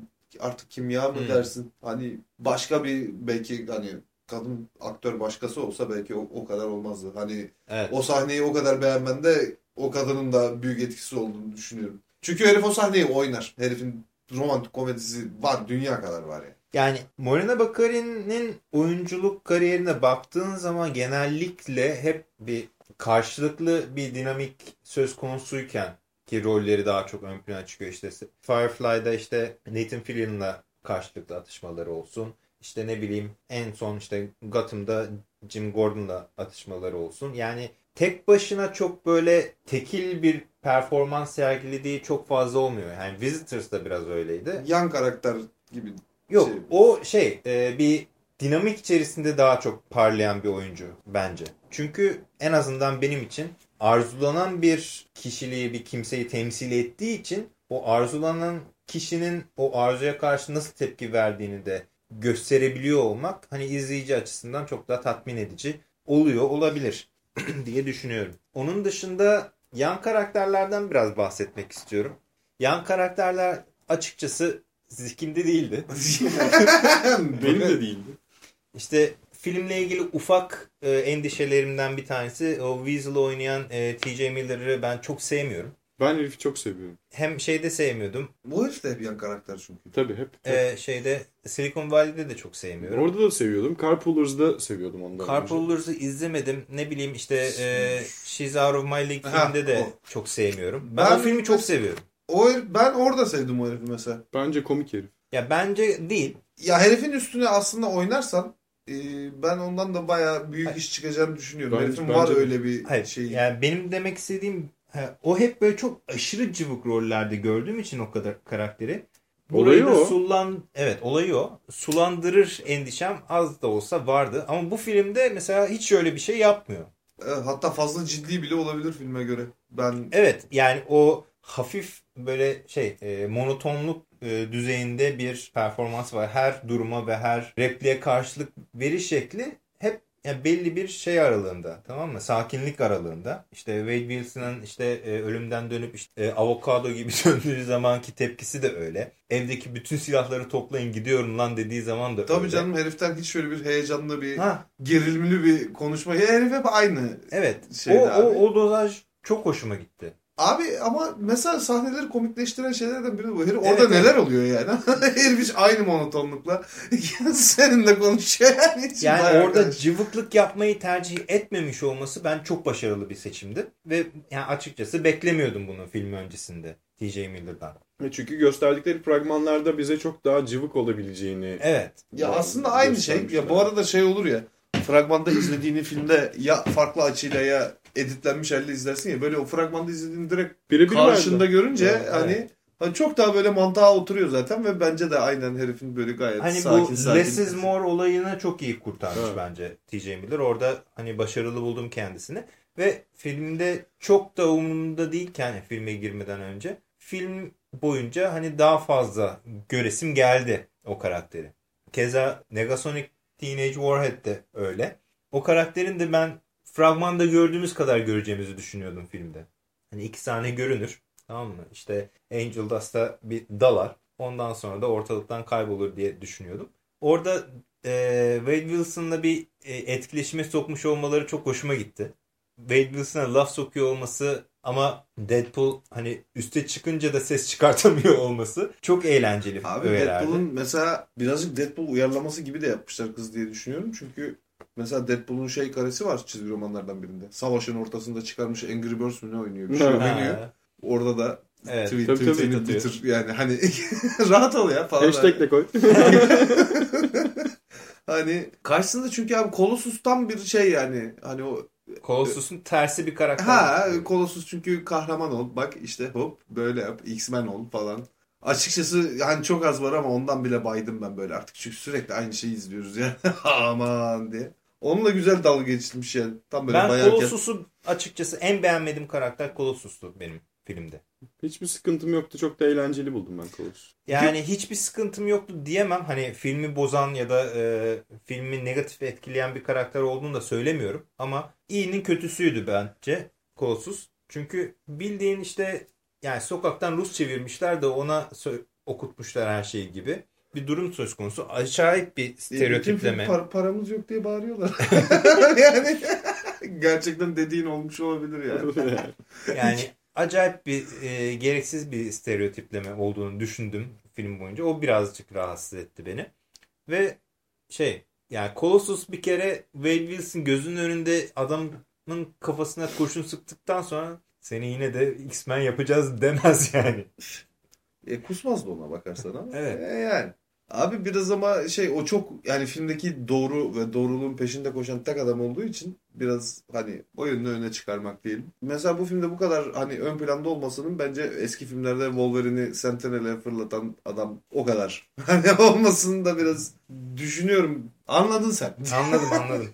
artık kimya mı Hmm. dersin? Hani başka bir belki hani kadın aktör başkası olsa belki o, o kadar olmazdı. Hani Evet. o sahneyi o kadar beğenmende o kadının da büyük etkisi olduğunu düşünüyorum. Çünkü herif o sahneyi oynar. Herifin romantik komedisi var. Dünya kadar var ya. Yani Morena Baccarin'in oyunculuk kariyerine baktığın zaman genellikle hep bir karşılıklı bir dinamik söz konusuyken ki rolleri daha çok ön plana çıkıyor. İşte Firefly'da işte Nathan Fillion'la karşılıklı atışmaları olsun. İşte ne bileyim en son işte Gotham'da Jim Gordon'la atışmaları olsun. Yani tek başına çok böyle tekil bir performans sergilediği çok fazla olmuyor. Yani Visitors'da biraz öyleydi. Yan karakter gibi. Yok Şey- o şey e, bir dinamik içerisinde daha çok parlayan bir oyuncu bence. Çünkü en azından benim için arzulanan bir kişiliği bir kimseyi temsil ettiği için o arzulanan kişinin o arzuya karşı nasıl tepki verdiğini de gösterebiliyor olmak hani izleyici açısından çok daha tatmin edici oluyor olabilir diye düşünüyorum. Onun dışında yan karakterlerden biraz bahsetmek istiyorum. Yan karakterler açıkçası zikimde değildi. Benim de değildi. İşte filmle ilgili ufak e, endişelerimden bir tanesi o Weasel'ı oynayan e, T.J. Miller'ı ben çok sevmiyorum. Ben herifi çok seviyorum. Hem şeyde sevmiyordum. Bu herif de hep yan karakter çünkü. Tabii hep. e, şeyde Silicon Valley'de de çok sevmiyorum. Orada da seviyordum. Carpoolers'da seviyordum ondan. Carpoolers'ı izlemedim. Ne bileyim işte e, She's Out of My League Ha, filmde de o. çok sevmiyorum. Ben, Ben- o filmi çok seviyorum. O herif, ben orada sevdim o herifi mesela. Bence komik herif. Ya bence değil. Ya herifin üstüne aslında oynarsan e, ben ondan da bayağı büyük iş çıkacağını düşünüyorum. Bence- Herifin bence var öyle bir Hayır. şey. Yani benim demek istediğim ha, o hep böyle çok aşırı cıvık rollerde gördüğüm için o kadar karakteri. Olayı Burayı da o. Sulan, evet olayı o. Sulandırır endişem az da olsa vardı. Ama bu filmde mesela hiç öyle bir şey yapmıyor. E, hatta fazla ciddi bile olabilir filme göre. Ben Evet yani o hafif böyle şey e, monotonluk e, düzeyinde bir performans var. Her duruma ve her repliğe karşılık veriş şekli hep yani belli bir şey aralığında tamam mı? Sakinlik aralığında. İşte Wade Wilson'ın işte e, ölümden dönüp işte e, avokado gibi döndüğü zamanki tepkisi de öyle. Evdeki bütün silahları toplayın gidiyorum lan dediği zaman da tabii öyle. canım heriften hiç şöyle bir heyecanlı bir Ha, gerilimli bir konuşma. Herif hep aynı. evet. O, abi. o, o dozaj çok hoşuma gitti. Abi ama mesela sahneleri komikleştiren şeylerden biri bu. Herif Evet, orada evet. neler oluyor yani? herif hiç aynı monotonlukla seninle konuşuyor yani. Yani orada karşı. cıvıklık yapmayı tercih etmemiş olması ben çok başarılı bir seçimdi. Ve yani açıkçası beklemiyordum bunu film öncesinde T.J. Miller'dan. Ve Çünkü gösterdikleri fragmanlarda bize çok daha cıvık olabileceğini Evet. Ya aslında aynı şey. Ya bu arada şey olur ya. Fragmanda izlediğini filmde ya farklı açıyla ya editlenmiş halde izlersin ya. Böyle o fragmanda izlediğini direkt birebir karşında verdi. görünce Evet, hani hani çok daha böyle mantığa oturuyor zaten ve bence de aynen herifin böyle gayet Hani sakin bu sakin. less is more olayını çok iyi kurtarmış Evet. bence T.J. Miller. Orada hani başarılı buldum kendisini. Ve filmde çok da umurumda değilken yani filme girmeden önce film boyunca hani daha fazla göresim geldi o karakteri. Keza Negasonic Teenage Warhead de öyle. O karakterin de ben fragmanda gördüğümüz kadar göreceğimizi düşünüyordum filmde. Hani iki sahne görünür. Tamam mı? İşte Angel Dust'a bir dalar. Ondan sonra da ortalıktan kaybolur diye düşünüyordum. Orada e, Wade Wilson'la bir e, etkileşime sokmuş olmaları çok hoşuma gitti. Wade Wilson'a laf sokuyor olması ama Deadpool hani üste çıkınca da ses çıkartamıyor olması çok eğlenceli Abi. Deadpool'un mesela birazcık Deadpool uyarlaması gibi de yapmışlar kız diye düşünüyorum. Çünkü mesela Deadpool'un şey karesi var çizgi romanlardan birinde. Savaşın ortasında çıkarmış Angry Birds mü ne oynuyor? Bir şey oynuyor. Orada da evet. tweet, Tabii, tabii, tweetini atıyor. bitir. Yani hani rahat ol ya falan. Hashtag de koy. Hani karşısında çünkü abi Colossus'tan bir şey yani. Hani o Colossus'un tersi bir karakter. ha Colossus çünkü kahraman ol. Bak işte hop böyle yap. X-Men ol falan. Açıkçası hani çok az var ama ondan bile baydım ben böyle artık. Çünkü sürekli aynı şeyi izliyoruz ya. Aman diye. Onunla güzel dalga geçilmiş yani. Tam böyle Ben bayarken. Colossus'u açıkçası en beğenmediğim karakter Colossus'tu benim filmde. Hiçbir sıkıntım yoktu. Çok da eğlenceli buldum ben Colossus. Yani hiçbir sıkıntım yoktu diyemem. Hani filmi bozan ya da e, filmi negatif etkileyen bir karakter olduğunu da söylemiyorum. Ama iyinin kötüsüydü bence Colossus. Çünkü bildiğin işte yani sokaktan Rus çevirmişler de ona okutmuşlar her şeyi gibi. Bir durum söz konusu. Acayip bir E, stereotipleme. par- paramız yok diye bağırıyorlar. yani gerçekten dediğin olmuş olabilir yani. Yani acayip bir e, gereksiz bir stereotipleme olduğunu düşündüm film boyunca. O birazcık rahatsız etti beni. Ve şey yani Colossus bir kere Wade Wilson gözünün önünde adamın kafasına kurşun sıktıktan sonra seni yine de X-Men yapacağız demez yani. E, kusmaz da ona bakarsan ama. Evet. E, yani. Abi biraz ama şey o çok yani filmdeki doğru ve doğruluğun peşinde koşan tek adam olduğu için biraz hani o yönünü öne çıkarmak diyelim. Mesela bu filmde bu kadar hani ön planda olmasının bence eski filmlerde Wolverine'i Sentinel'e fırlatan adam o kadar. Hani olmasını da biraz düşünüyorum. Anladın sen. Anladım anladım.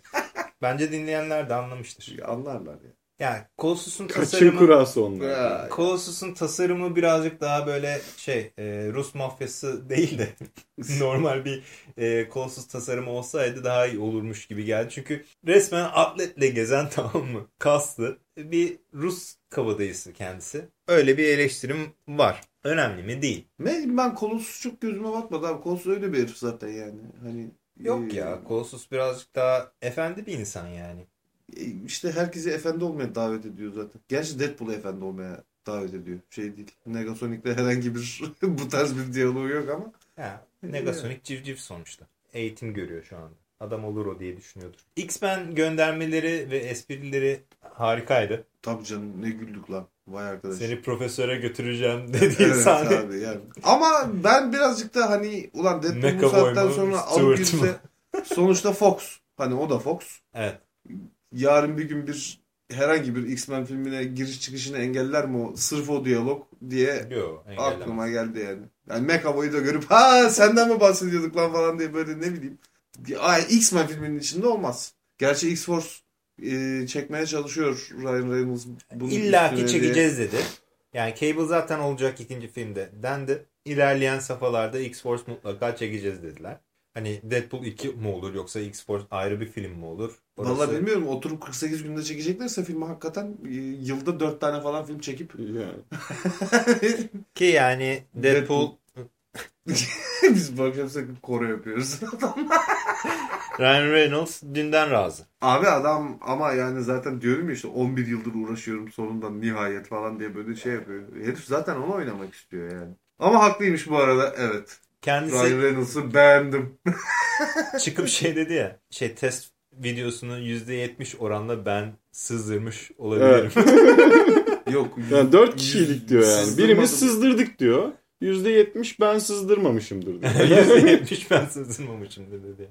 Bence dinleyenler de anlamıştır. Anlarlar ya. Yani Colossus'un Kaçın tasarımı... kurası onlar. Colossus'un tasarımı birazcık daha böyle şey e, Rus mafyası değil de normal bir e, Colossus tasarımı olsaydı daha iyi olurmuş gibi geldi. Çünkü resmen atletle gezen tamam mı? Kaslı bir Rus kabadayısı kendisi. Öyle bir eleştirim var. Önemli mi? Değil. Ben, ben Colossus çok gözüme batmadı abi. Colossus öyle bir herif zaten yani. Hani Yok e, ya Colossus birazcık daha efendi bir insan yani. E, İşte herkesi efendi olmaya davet ediyor zaten. Gerçi Deadpool'u efendi olmaya davet ediyor. Şey değil. Negasonic'le herhangi bir bu tarz bir diyaloğu yok ama. Ha, Negasonic civciv sonuçta. Eğitim görüyor şu anda. Adam olur o diye düşünüyordur. X-Men göndermeleri ve esprileri harikaydı. Tabii canım ne güldük lan. Vay arkadaş. Seni profesöre götüreceğim dediği Evet sahne. abi yani. Ama ben birazcık da hani ulan Deadpool bu saatten sonra alıp girse sonuçta Fox. Hani o da Fox. Evet. Yarın bir gün bir herhangi bir X-Men filmine giriş çıkışını engeller mi o? Sırf o diyalog diye Yok Aklıma geldi yani. Yani McAvoy'u da görüp ha senden mi bahsediyorduk lan falan diye böyle ne bileyim. Ay X-Men filminin içinde olmaz. Gerçi X-Force e, çekmeye çalışıyor Ryan Reynolds. Bunun İlla ki diye. çekeceğiz dedi. Yani Cable zaten olacak ikinci filmde dendi. İlerleyen safhalarda X-Force mutlaka çekeceğiz dediler. Hani Deadpool 2 mi olur yoksa X-Force ayrı bir film mi olur? Orası- Vallahi bilmiyorum oturup 48 günde çekeceklerse filmi hakikaten e, yılda 4 tane falan film çekip Yani. Ki yani Deadpool, biz bu akşam sakın koro yapıyoruz. Ryan Reynolds dünden razı. Abi adam ama yani zaten diyorum ya işte 11 yıldır uğraşıyorum sonunda nihayet falan diye böyle şey yapıyor. Herif zaten onu oynamak istiyor yani. Ama haklıymış bu arada evet. Kendisi Ryan Reynolds'ı beğendim. çıkıp şey dedi ya şey test videosunu %70 oranla ben sızdırmış olabilirim. Yok. Yani 4 kişilik diyor yani. Sızdırmadım. Birimiz sızdırdık diyor. %70 ben sızdırmamışımdır diyor. %70 ben sızdırmamışım dedi.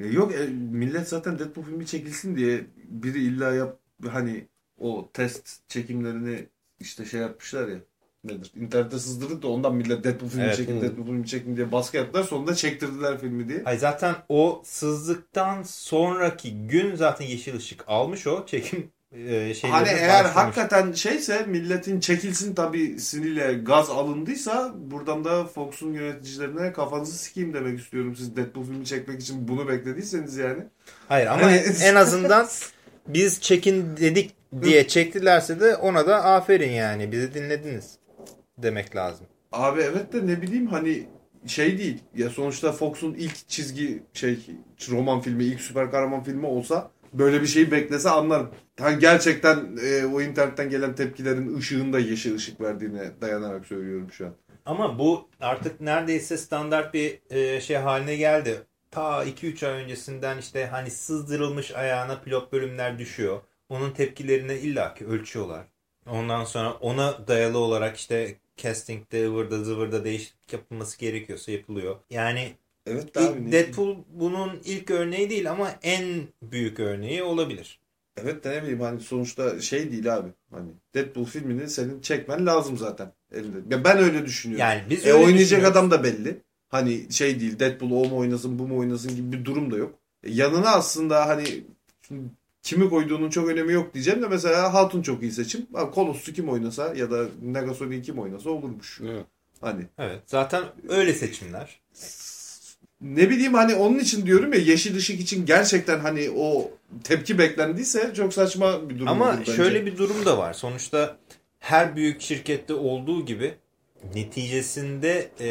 E, Yok e, millet zaten Deadpool filmi çekilsin diye biri illa yap hani o test çekimlerini işte şey yapmışlar ya nedir? İnternete sızdırdık da ondan millet Deadpool filmi Evet. çekin, Hı. Deadpool filmi çekin diye baskı yaptılar. Sonunda çektirdiler filmi diye. Ay zaten o sızdıktan sonraki gün zaten yeşil ışık almış o çekim e, şeyleri Hani eğer hakikaten şeyse milletin çekilsin tabii siniyle gaz alındıysa buradan da Fox'un yöneticilerine kafanızı sikeyim demek istiyorum. Siz Deadpool filmi çekmek için bunu beklediyseniz yani. Hayır ama en azından biz çekin dedik diye çektilerse de ona da aferin yani bizi dinlediniz demek lazım. Abi evet de ne bileyim hani şey değil. Ya sonuçta Fox'un ilk çizgi şey roman filmi, ilk süper kahraman filmi olsa böyle bir şeyi beklese anlarım. Hani gerçekten e, o internetten gelen tepkilerin ışığında yeşil ışık verdiğine dayanarak söylüyorum şu an. Ama bu artık neredeyse standart bir e, şey haline geldi. Ta 2-3 ay öncesinden işte hani sızdırılmış ayağına pilot bölümler düşüyor. Onun tepkilerini illaki ölçüyorlar. Ondan sonra ona dayalı olarak işte castingde ıvırda zıvırda değişiklik yapılması gerekiyorsa yapılıyor. Yani Evet abi. ilk ne- Deadpool bunun ilk örneği değil ama en büyük örneği olabilir. Evet de ne bileyim hani sonuçta şey değil abi. Hani Deadpool filmini senin çekmen lazım zaten elinde. Ya ben öyle düşünüyorum. Yani biz E oynayacak adam da belli. Hani şey değil Deadpool o mu oynasın bu mu oynasın gibi bir durum da yok. yanına aslında hani kimi koyduğunun çok önemi yok diyeceğim de mesela Hatun çok iyi seçim. Kolossu kim oynasa ya da Negasonic kim oynasa olurmuş. Evet. Hani Evet. Zaten öyle seçimler. ne bileyim hani onun için diyorum ya yeşil ışık için gerçekten hani o tepki beklendiyse çok saçma bir durum. Ama bence. şöyle bir durum da var. Sonuçta her büyük şirkette olduğu gibi neticesinde e,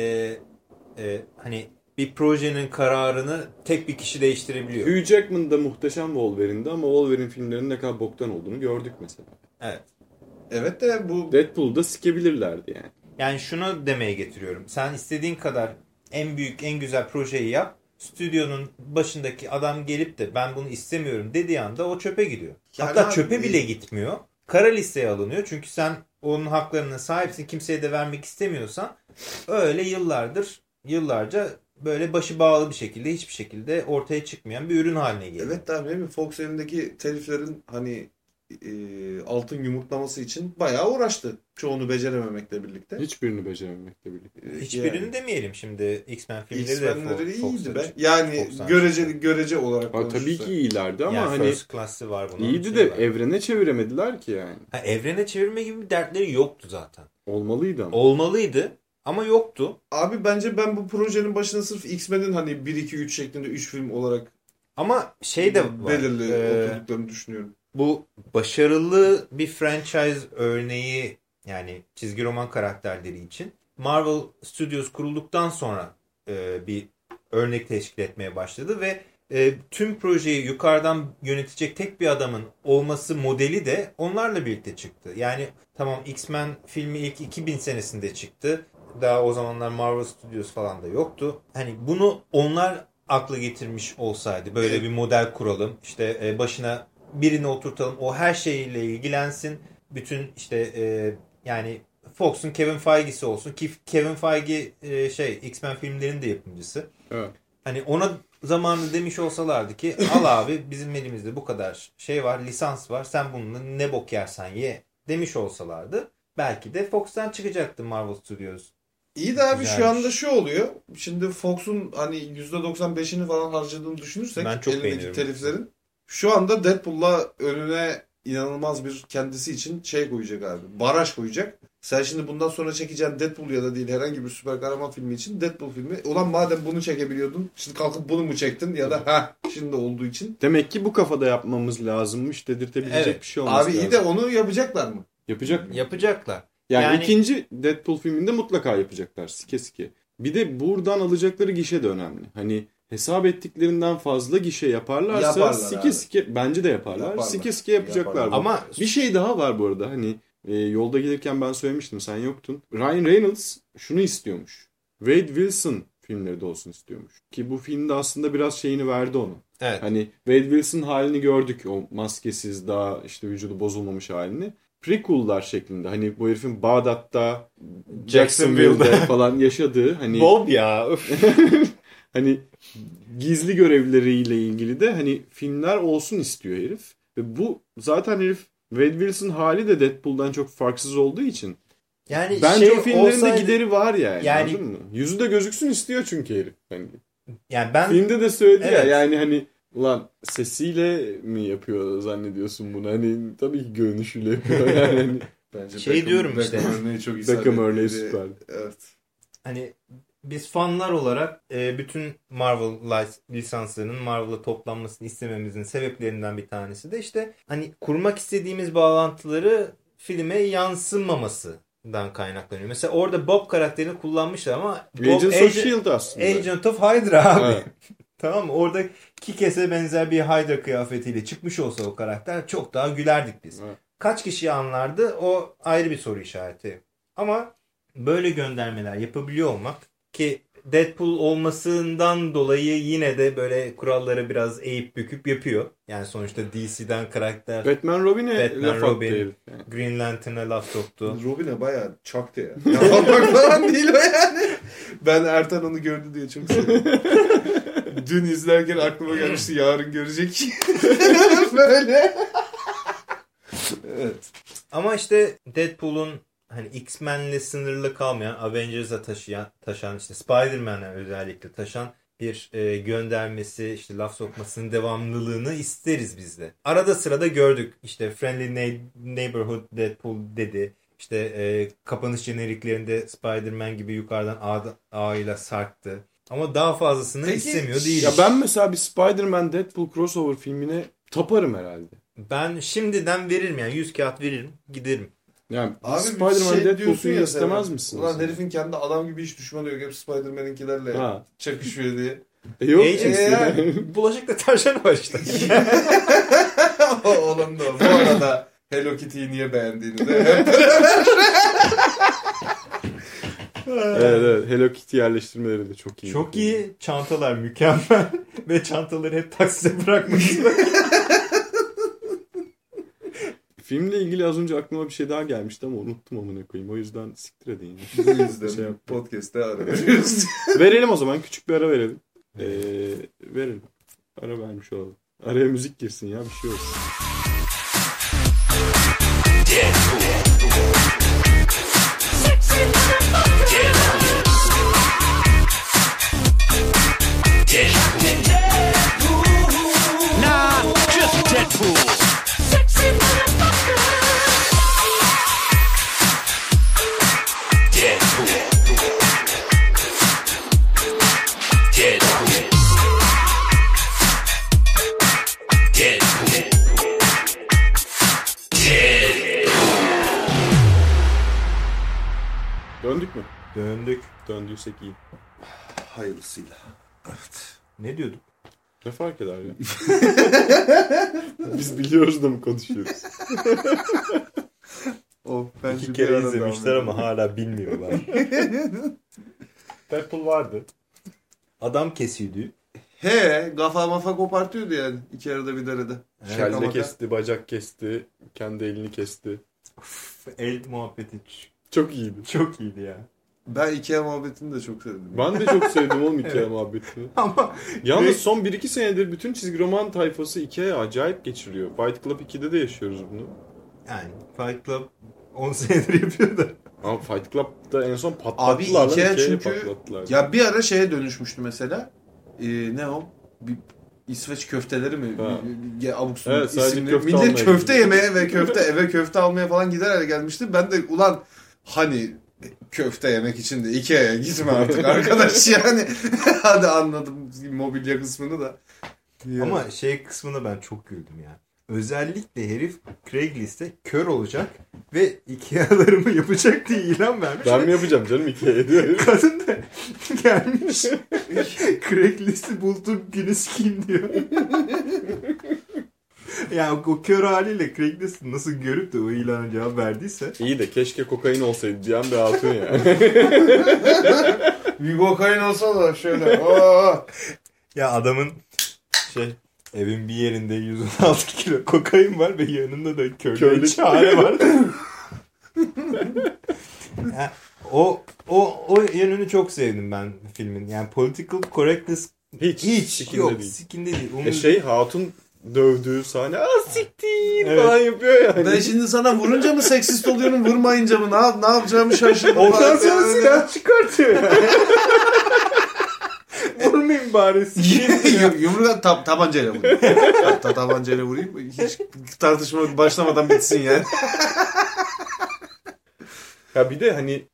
e, hani bir projenin kararını tek bir kişi değiştirebiliyor. Hugh Jackman da muhteşem Wolverine'di ama Wolverine filmlerinin ne kadar boktan olduğunu gördük mesela. Evet. Evet de bu Deadpool'da sikebilirlerdi yani. Yani şunu demeye getiriyorum. Sen istediğin kadar en büyük, en güzel projeyi yap. Stüdyonun başındaki adam gelip de ben bunu istemiyorum dediği anda o çöpe gidiyor. Yani Hatta abi- çöpe bile gitmiyor. Kara listeye alınıyor. Çünkü sen onun haklarına sahipsin. Kimseye de vermek istemiyorsan öyle yıllardır, yıllarca böyle başı bağlı bir şekilde hiçbir şekilde ortaya çıkmayan bir ürün haline geliyor. Evet abi değil mi? Fox elindeki teliflerin hani e, altın yumurtlaması için bayağı uğraştı. Çoğunu becerememekle birlikte. Hiçbirini becerememekle birlikte. E, Hiçbirini yani. demeyelim şimdi. X-Men filmleri de X-Men'leri Fo- iyiydi be. Yani Fox'tan görece görece olarak Ha, tabii ki iyilerdi ama yani hani First Class'ı var bunun. iyiydi şey de var. evrene çeviremediler ki yani. Ha, evrene çevirme gibi bir dertleri yoktu zaten. Olmalıydı ama. Olmalıydı ama yoktu. Abi bence ben bu projenin başına sırf X-Men'in hani 1 2 3 şeklinde 3 film olarak Ama şey de var. belirli Ee, oturduklarını düşünüyorum. bu başarılı bir franchise örneği yani çizgi roman karakterleri için Marvel Studios kurulduktan sonra e, bir örnek teşkil etmeye başladı ve e, tüm projeyi yukarıdan yönetecek tek bir adamın olması modeli de onlarla birlikte çıktı. Yani tamam X-Men filmi ilk 2000 senesinde çıktı. Daha o zamanlar Marvel Studios falan da yoktu. Hani bunu onlar aklı getirmiş olsaydı böyle bir model kuralım. İşte e, başına birini oturtalım. O her şeyle ilgilensin. Bütün işte e, yani Fox'un Kevin Feige'si olsun ki Kevin Feige e, şey X-Men filmlerinin de yapımcısı. Evet. Hani ona zamanında demiş olsalardı ki al abi bizim elimizde bu kadar şey var lisans var sen bununla ne bok yersen ye demiş olsalardı belki de Fox'tan çıkacaktı Marvel Studios. İyi de abi Güzelmiş. şu anda şu oluyor. Şimdi Fox'un hani %95'ini falan harcadığını düşünürsek Ben çok elindeki beğeniyorum. teliflerin şu anda Deadpool'la önüne inanılmaz bir kendisi için şey koyacak abi. Baraj koyacak. Sen şimdi bundan sonra çekeceğin Deadpool ya da değil herhangi bir süper kahraman filmi için Deadpool filmi. Ulan madem bunu çekebiliyordun şimdi kalkıp bunu mu çektin ya da ha şimdi olduğu için. Demek ki bu kafada yapmamız lazımmış dedirtebilecek Evet. bir şey olması Abi iyi lazım. de onu yapacaklar mı? Yapacak mı? Yapacaklar. Yani, Yani- ikinci Deadpool filminde mutlaka yapacaklar sike sike. Bir de buradan alacakları gişe de önemli. Hani hesap ettiklerinden fazla gişe yaparlarsa Yaparlar sike abi. sike bence de yaparlar. Yaparlar. Sike sike yapacaklar. Yaparlar. Ama Bir şey daha var bu arada hani e, yolda gelirken ben söylemiştim sen yoktun. Ryan Reynolds şunu istiyormuş. Wade Wilson filmleri de olsun istiyormuş. Ki bu filmde aslında biraz şeyini verdi onu. evet. Hani Wade Wilson halini gördük. O maskesiz daha işte vücudu bozulmamış halini. Prequel'lar şeklinde. Hani bu herifin Bağdat'ta, Jacksonville'de falan yaşadığı hani Bob ya. öf. hani gizli görevleriyle ilgili de hani filmler olsun istiyor herif. Ve bu zaten herif Wade Wilson hali de Deadpool'dan çok farksız olduğu için. Yani Bence şey o filmlerin de olsaydı- gideri var yani. Yani- anladın mı? Yüzü de gözüksün istiyor çünkü herif. Hani Yani ben Filmde de söyledi ya Evet. yani hani ulan sesiyle mi yapıyor zannediyorsun bunu? Hani tabii ki görünüşüyle yapıyor yani. Hani Bence Şey diyorum işte. Beckham örneği çok Beckham örneği süperdi. Evet. hani biz fanlar olarak e, bütün Marvel lis- lisanslarının Marvel'a toplanmasını istememizin sebeplerinden bir tanesi de işte hani kurmak istediğimiz bağlantıları filme yansımamasından kaynaklanıyor. Mesela orada Bob karakterini kullanmışlar ama Bob Agents of Agent, S.H.I.E.L.D. Aslında. Agent of Hydra abi. Evet. tamam mı? Orada Kikes'e benzer bir Hydra kıyafetiyle çıkmış olsa o karakter çok daha gülerdik biz. Evet. Kaç kişi anlardı o ayrı bir soru işareti. Ama böyle göndermeler yapabiliyor olmak ki Deadpool olmasından dolayı yine de böyle kuralları biraz eğip büküp yapıyor. Yani sonuçta DC'den karakter Batman Robin'e Batman, laf attı Robin. Yani. Green Lantern'a laf soktu. Robin'e bayağı çaktı ya. Yapmak falan değil o yani. Ben Ertan onu gördü diye çok sevindim. Dün izlerken aklıma gelmişti yarın görecek. Böyle. evet. Ama işte Deadpool'un hani X-Men'le sınırlı kalmayan, Avengers'a taşıyan, taşan, işte Spider-Man'e özellikle taşan bir e, göndermesi, işte laf sokmasının devamlılığını isteriz biz de. Arada sırada gördük. İşte Friendly Ne- Neighborhood Deadpool dedi. İşte e, kapanış jeneriklerinde Spider-Man gibi yukarıdan ağ, ağıyla sarktı. Ama daha fazlasını Peki, istemiyor değil. Ya ben mesela bir Spider-Man Deadpool crossover filmine taparım herhalde. Ben şimdiden veririm yani 100 kağıt veririm giderim. Yani Abi Spider-Man şey Deadpool filmi istemez sen. misin? Ulan mesela? herifin kendi adam gibi hiç düşmanı yok. Hep Spider-Man'inkilerle Ha. çakışıyor diye. E yok Agents işte. ya. Bulaşık deterjanı var işte. Oğlum da bu arada Hello Kitty'yi niye beğendiğini de evet, evet. Hello Kitty yerleştirmeleri de çok iyi. Çok iyi. Çantalar mükemmel. Ve çantaları hep taksite bırakmışlar. Filmle ilgili az önce aklıma bir şey daha gelmişti ama unuttum amına koyayım. O yüzden siktir edeyim. bu Şey podcast'te ara veriyoruz. verelim o zaman. Küçük bir ara verelim. Ee, verelim. Ara vermiş olalım. Araya müzik girsin ya bir şey olsun. Nah, Döndük. Döndüysek iyi. Hayırlısıyla. Ne diyorduk? Ne fark eder ya? Biz biliyoruz da mı konuşuyoruz? Oh, bence İki kere izlemişler ama hala bilmiyorlar. Deadpool vardı. Adam kesiyordu. He, kafa mafa kopartıyordu yani. İki arada bir derede. Kelle maka. kesti, bacak kesti, kendi elini kesti. El muhabbeti Çok iyiydi. çok iyiydi ya. Ben Ikea muhabbetini de çok sevdim. Ben de çok sevdim oğlum Ikea Evet. muhabbetini. Ama Yalnız Ve- son 1-2 senedir bütün çizgi roman tayfası Ikea'ya acayip geçiriyor. Fight Club 2'de de yaşıyoruz bunu. yani Fight Club 10 senedir yapıyor da. Ama Fight Club'da en son Abi patlattılar lan. Ikea Ikea'yı çünkü patlattılar. ya bir ara şeye dönüşmüştü mesela. Ee, ne o? Bir İsveç köfteleri mi? Ha. Abuk Evet, isimli. köfte Millet köfte gidiyor. yemeye ve köfte eve köfte almaya falan gider hale gelmişti. Ben de ulan hani köfte yemek için de Ikea'ya gitme artık arkadaş yani. Hadi anladım mobilya kısmını da. Ya. Ama şey kısmına ben çok güldüm ya. Özellikle herif Craigslist'te kör olacak ve Ikea'larımı yapacak diye ilan vermiş. Ben mi yapacağım canım Ikea'ya diyor. Kadın da gelmiş. Craigslist'i buldum günü sikeyim diyor. yani o kör haliyle Craigslist'i nasıl görüp de o ilana cevap verdiyse. İyi de keşke kokain olsaydı diyen bir hatun yani. Bir kokain olsa da şöyle. aa! Ya adamın şey evin bir yerinde 116 kilo kokain var ve yanında da Körlük. çare var. Ya, o o o yönünü çok sevdim ben filmin. Yani political correctness Hiç. hiç sikinde yok. değil. Sikinde değil. Onun- Ya şey hatun dövdüğü sahne aa siktir Evet. falan yapıyor yani. Ben şimdi sana vurunca mı seksist oluyorum vurmayınca mı? Ne, yap, ne yapacağımı şaşırdım. Ondan sonra silah çıkartıyor yani. Vurmayayım bari. Yumruğa tab tabancayla vurayım. Ta- ta- tabancayla vurayım. Hiç tartışma başlamadan bitsin yani. Ya bir de hani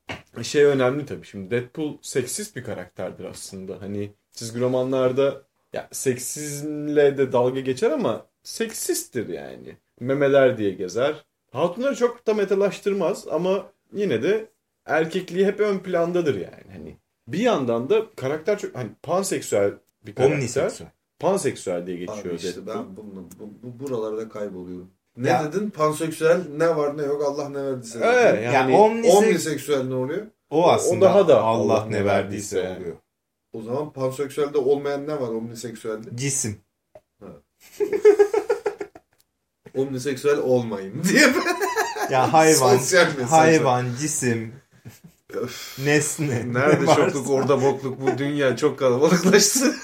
şey önemli tabii şimdi Deadpool seksist bir karakterdir aslında. Hani çizgi romanlarda ya seksizmle de dalga geçer ama seksisttir yani. Memeler diye gezer. Hatunları çok da metalaştırmaz ama yine de erkekliği hep ön plandadır yani. Hani bir yandan da karakter çok hani panseksüel bir karakter. Omniseksüel. Panseksüel diye geçiyor Abi işte Deadpool. ben bunun, bu, bu buralarda kayboluyorum. Ne Ya- dedin? Panseksüel ne var ne yok Allah ne verdiyse. Evet, Yani, yani omniseks- Omniseksüel ne oluyor? o aslında O daha da Allah, Allah ne ne verdiyse verdiyse oluyor. O zaman panseksüelde olmayan ne var omniseksüelde? Cisim. Omniseksüel olmayın diye Ya hayvan, hayvan, cisim, nesne. Nerede ne varsa. çokluk orada bokluk bu dünya çok kalabalıklaştı.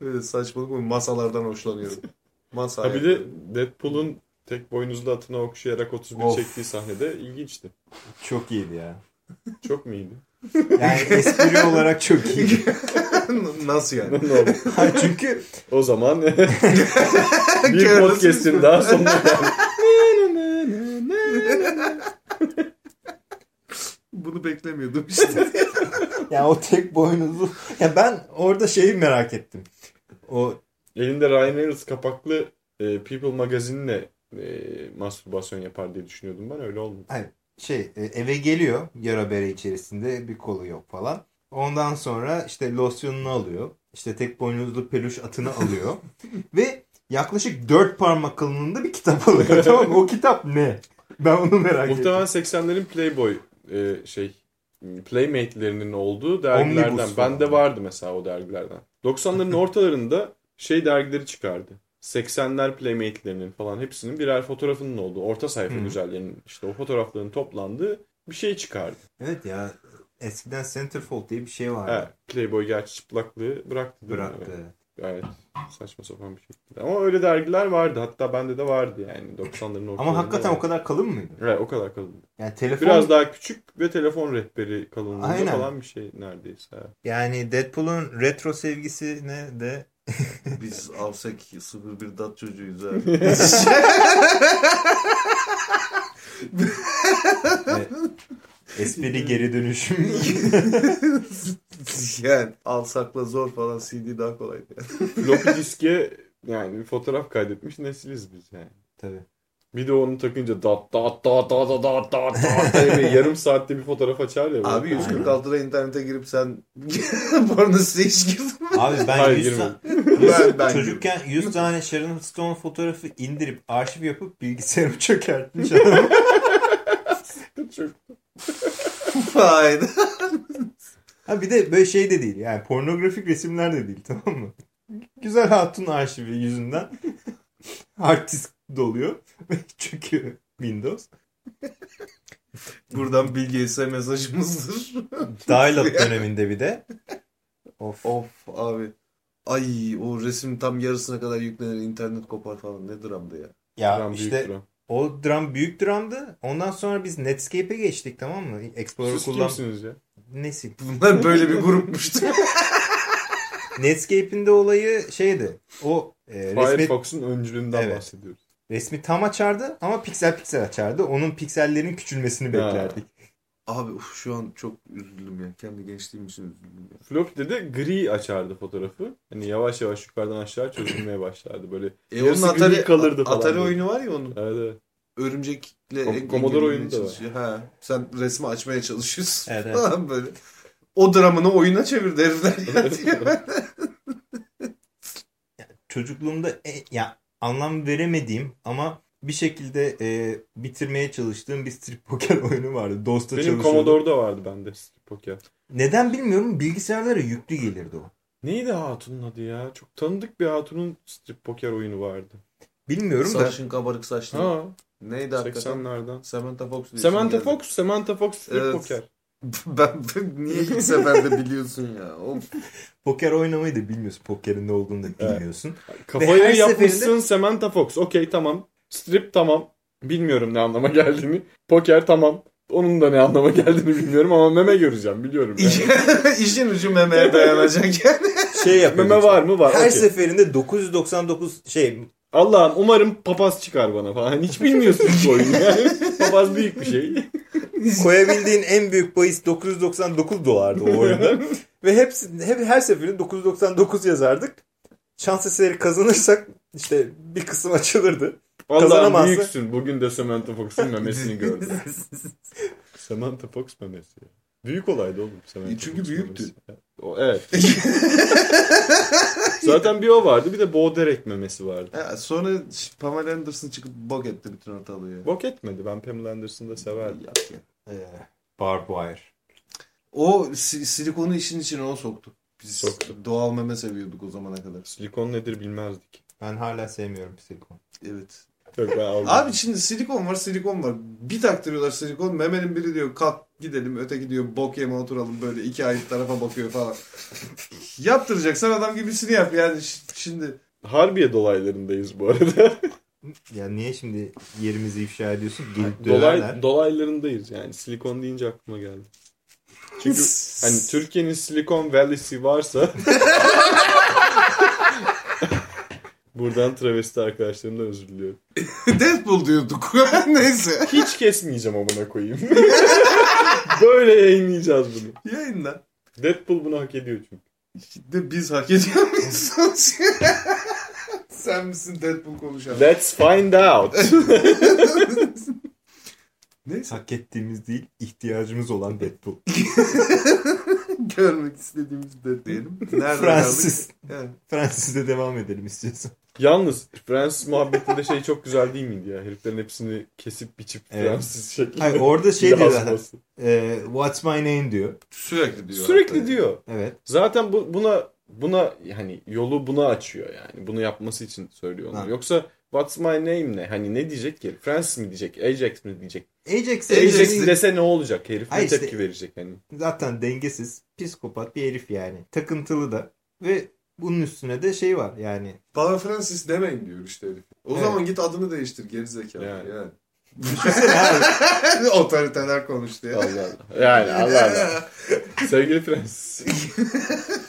Böyle saçmalık mı? Masalardan hoşlanıyorum. Masa. Ha bir de Deadpool'un tek boynuzlu atına okşayarak 31 Of. çektiği sahnede ilginçti. Çok iyiydi ya. Çok mu iyiydi? Yani espri olarak çok iyi. Nasıl yani? Ne oldu? Ha, Çünkü o zaman bir podcast'in daha sonuna. Bunu beklemiyordum işte. yani o tek boynuzlu. Ya ben orada şeyi merak ettim. O Elinde Ryan Reynolds kapaklı e, People magazinle e, mastürbasyon yapar diye düşünüyordum ben. Öyle olmadı. Şey e, eve geliyor yara bere içerisinde bir kolu yok falan. Ondan sonra işte losyonunu alıyor. İşte tek boynuzlu peluş atını alıyor. Ve yaklaşık dört parmak kalınlığında bir kitap alıyor. tamam? O kitap ne? Ben onu merak ettim. Muhtemelen 80'lerin Playboy e, şey Playmate'lerinin olduğu dergilerden. Omnibus. Bende vardı mesela o dergilerden. 90'ların ortalarında şey dergileri çıkardı. 80'ler Playmate'lerinin falan hepsinin birer fotoğrafının olduğu. Orta sayfa Hı. güzellerinin işte o fotoğrafların toplandığı bir şey çıkardı. Evet ya eskiden Centerfold diye bir şey vardı. Evet, Playboy gerçi çıplaklığı bıraktı. Bıraktı. Evet, gayet saçma sapan bir şekilde. Ama öyle dergiler vardı. Hatta bende de vardı yani 90'ların ortalarında. Ama hakikaten o vardı. kadar kalın mıydı? Evet o kadar kalın. Yani telefon Biraz daha küçük ve telefon rehberi kalınlığında Aynen. falan bir şey neredeyse. yani Deadpool'un retro sevgisine de Biz Avsek 01 dat çocuğuyuz. Evet. espri geri dönüşüm. yani alsakla zor falan CD daha kolay. Floppy diske yani fotoğraf kaydetmiş nesiliz biz yani. Tabii. Bir de onu takınca dat dat dat dat dat dat dat diye yarım saatte bir fotoğraf açar ya. Abi 146 lira internete girip sen porno siteye hiç girdin mi? Abi ben, Hayır, 100, ben, ben çocukken 100 tane Sharon Stone fotoğrafı indirip arşiv yapıp bilgisayarımı çökertmiş adamı. Çok. Fayda. Ha bir de böyle şey de değil yani pornografik resimler de değil tamam mı? Güzel Hatun arşivi yüzünden artist doluyor. çöküyor Windows. Buradan ise mesajımızdır. Dial-up döneminde bir de. Of. of abi. Ay o resim tam yarısına kadar yüklenir internet kopar falan ne dramdı ya. Ya dram işte dram. o dram büyük dramdı. Ondan sonra biz Netscape'e geçtik tamam mı? Explorer Siz kullan. kimsiniz ya? Nesil. Bunlar böyle bir grupmuştu. Netscape'in de olayı şeydi. O e, Firefox'un öncülüğünden Evet. bahsediyoruz. Resmi tam açardı ama piksel piksel açardı. Onun piksellerin küçülmesini beklerdik. abi uf, şu an çok üzüldüm ya. Kendi gençliğim için üzüldüm ya. Floppy'de de gri açardı fotoğrafı. Hani yavaş yavaş yukarıdan aşağı çözülmeye başlardı. Böyle E onun Atari, kalırdı falan. Atari böyle. oyunu var ya onun. Evet evet. Örümcekle Kom- Commodore oyunu da var. Ha, sen resmi açmaya çalışıyorsun. Evet, evet. Falan böyle. O dramını oyuna çevirdi herifler ya. Çocukluğumda e, ya anlam veremediğim ama bir şekilde e, bitirmeye çalıştığım bir strip poker oyunu vardı. DOS'ta Benim çalışıyordu. Commodore'da vardı bende Strip Poker. Neden bilmiyorum bilgisayarlara yüklü gelirdi o. Neydi hatunun adı ya? Çok tanıdık bir hatunun Strip Poker oyunu vardı. Bilmiyorum da Sarışın kabarık saçlı. Ha, Neydi hakikaten? 80'lerden. Samantha Fox. Samantha. Fox, Samantha Fox Strip Evet. Poker. ben, ben niye ilk seferde biliyorsun ya? Of. poker oynamayı da bilmiyorsun. Pokerin ne olduğunu da Evet. bilmiyorsun. Kafayı her yapmışsın seferinde- Samantha Fox. Okey tamam. Strip tamam. Bilmiyorum ne anlama geldiğini. Poker tamam. Onun da ne anlama geldiğini bilmiyorum ama meme göreceğim biliyorum. Yani. İşin ucu memeye dayanacak yani. Şey meme var mı? Var. Her okey. seferinde 999 şey Allah'ım umarım papaz çıkar bana falan. Hiç bilmiyorsun bu oyunu yani. papaz büyük bir şey. Koyabildiğin en büyük bahis 999 dolardı o oyunda. Ve hepsi hep her seferinde 999 yazardık. Şans eseri kazanırsak işte bir kısım açılırdı. Allah'ım Kazanamazsa- büyüksün. Bugün de Samantha Fox'un memesini gördüm. Samantha Fox memesi. ya. Büyük olaydı oğlum. Samantha Çünkü Fox büyüktü. memesi. O, evet. Zaten bir o vardı. Bir de Bo Derek memesi vardı. Ha, sonra Pamela Anderson çıkıp bok etti bütün ortalığı. Bok etmedi. Ben Pamela Anderson'ı da severdim. Ya, ya. Ee, barbed wire. O si- silikonu işin içine o soktu. Biz Soktu. doğal meme seviyorduk o zamana kadar. Silikon nedir bilmezdik. Ben hala sevmiyorum silikon. Evet. Yok ben aldım. Abi şimdi silikon var silikon var. Bir taktırıyorlar silikon. Memenin biri diyor kalk gidelim. Öteki diyor bok yeme oturalım böyle iki ay tarafa bakıyor falan. Yaptıracaksan adam gibisini yap yani şimdi. Harbiye dolaylarındayız bu arada. Ya niye şimdi yerimizi ifşa ediyorsun? Gelip Dolay, dolaylarındayız yani. Silikon deyince aklıma geldi. Çünkü hani Türkiye'nin Silikon Valley'si varsa buradan travesti arkadaşlarımdan özür diliyorum. Deadpool diyorduk. Neyse. Hiç kesmeyeceğim amına koyayım. Böyle yayınlayacağız bunu. Yayınla. Deadpool bunu hak ediyor çünkü. De biz hak ediyor muyuz? Sen misin Deadpool konuşan? Let's find out. Neyse. Hak ettiğimiz değil, ihtiyacımız olan Deadpool. Görmek istediğimiz de diyelim. Nerede Francis. kaldık? Evet. Fransız'da devam edelim istiyorsan. Yalnız Fransız muhabbetinde şey çok güzel değil miydi ya? Heriflerin hepsini kesip biçip Evet. Fransız şekilde Hayır orada şey diyor zaten. e, What's my name diyor. Sürekli diyor. Sürekli hatta. diyor. Evet. Zaten bu, buna buna hani yolu buna açıyor yani. Bunu yapması için söylüyor onu. Ha. Yoksa What's my name ne? Hani ne diyecek ki? Francis mi diyecek? Ajax mi diyecek? Ajax, Ajax Ajax dese ne olacak? Herif ne Hayır işte- tepki verecek hani? zaten dengesiz, psikopat bir herif yani. Takıntılı da. Ve bunun üstüne de şey var yani. Papa Francis demeyin diyor işte herif. O Evet. zaman git adını değiştir gerizekalı. Yani. Yani. Otoriteler konuştu ya. Allah Allah. Yani Allah Allah. Sevgili Francis.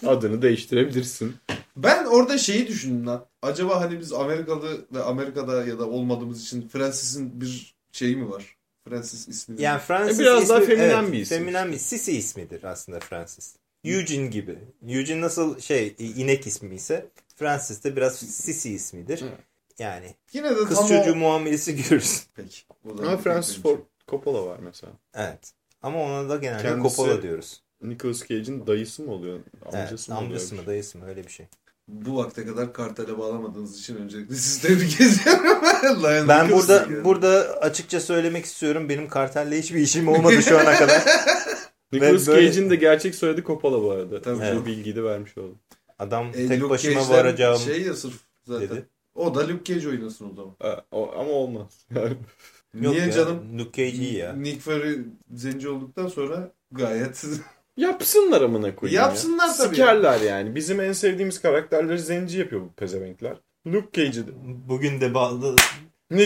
Adını değiştirebilirsin. Ben orada şeyi düşündüm lan. Acaba hani biz Amerikalı ve Amerika'da ya da olmadığımız için Francis'in bir şeyi mi var? Francis ismi. mi? Yani Francis E, biraz daha ismi- feminen evet, bir isim. Feminen bir Sisi ismidir aslında Francis. Eugene gibi. Eugene nasıl şey inek ismi ise Francis de biraz Sisi ismidir. Evet. Yani Yine de kız tam çocuğu o... muamelesi görürüz. Peki. Ama Francis Ford Coppola var mesela. Evet. Ama ona da genelde Kendisi- Coppola diyoruz. Nicolas Cage'in dayısı mı oluyor? Evet, Amcası mı oluyor? amcası mı dayısı mı öyle bir şey. Bu vakte kadar kartele bağlamadığınız için öncelikle sizi tebrik ediyorum. Ben burada yani. burada açıkça söylemek istiyorum. Benim kartelle hiçbir işim olmadı şu ana kadar. Nicolas böyle- Cage'in de gerçek soyadı Coppola bu arada. Tabii. Bu Evet. bilgiyi de vermiş oldum. Adam E, tek Luke başıma Cage'den varacağım Şey ya sırf zaten. dedi. O da Luke Cage oynasın o zaman. Ha, o- ama olmaz. Yani Yok Niye ya, canım? Luke Cage iyi ya. Nick Fury zenci olduktan sonra gayet Yapsınlar amına koyayım Yapsınlar ya. tabii. Sikerler yani. Bizim en sevdiğimiz karakterleri zenci yapıyor bu pezevenkler. Luke Cage'i de. Bugün de bağlı.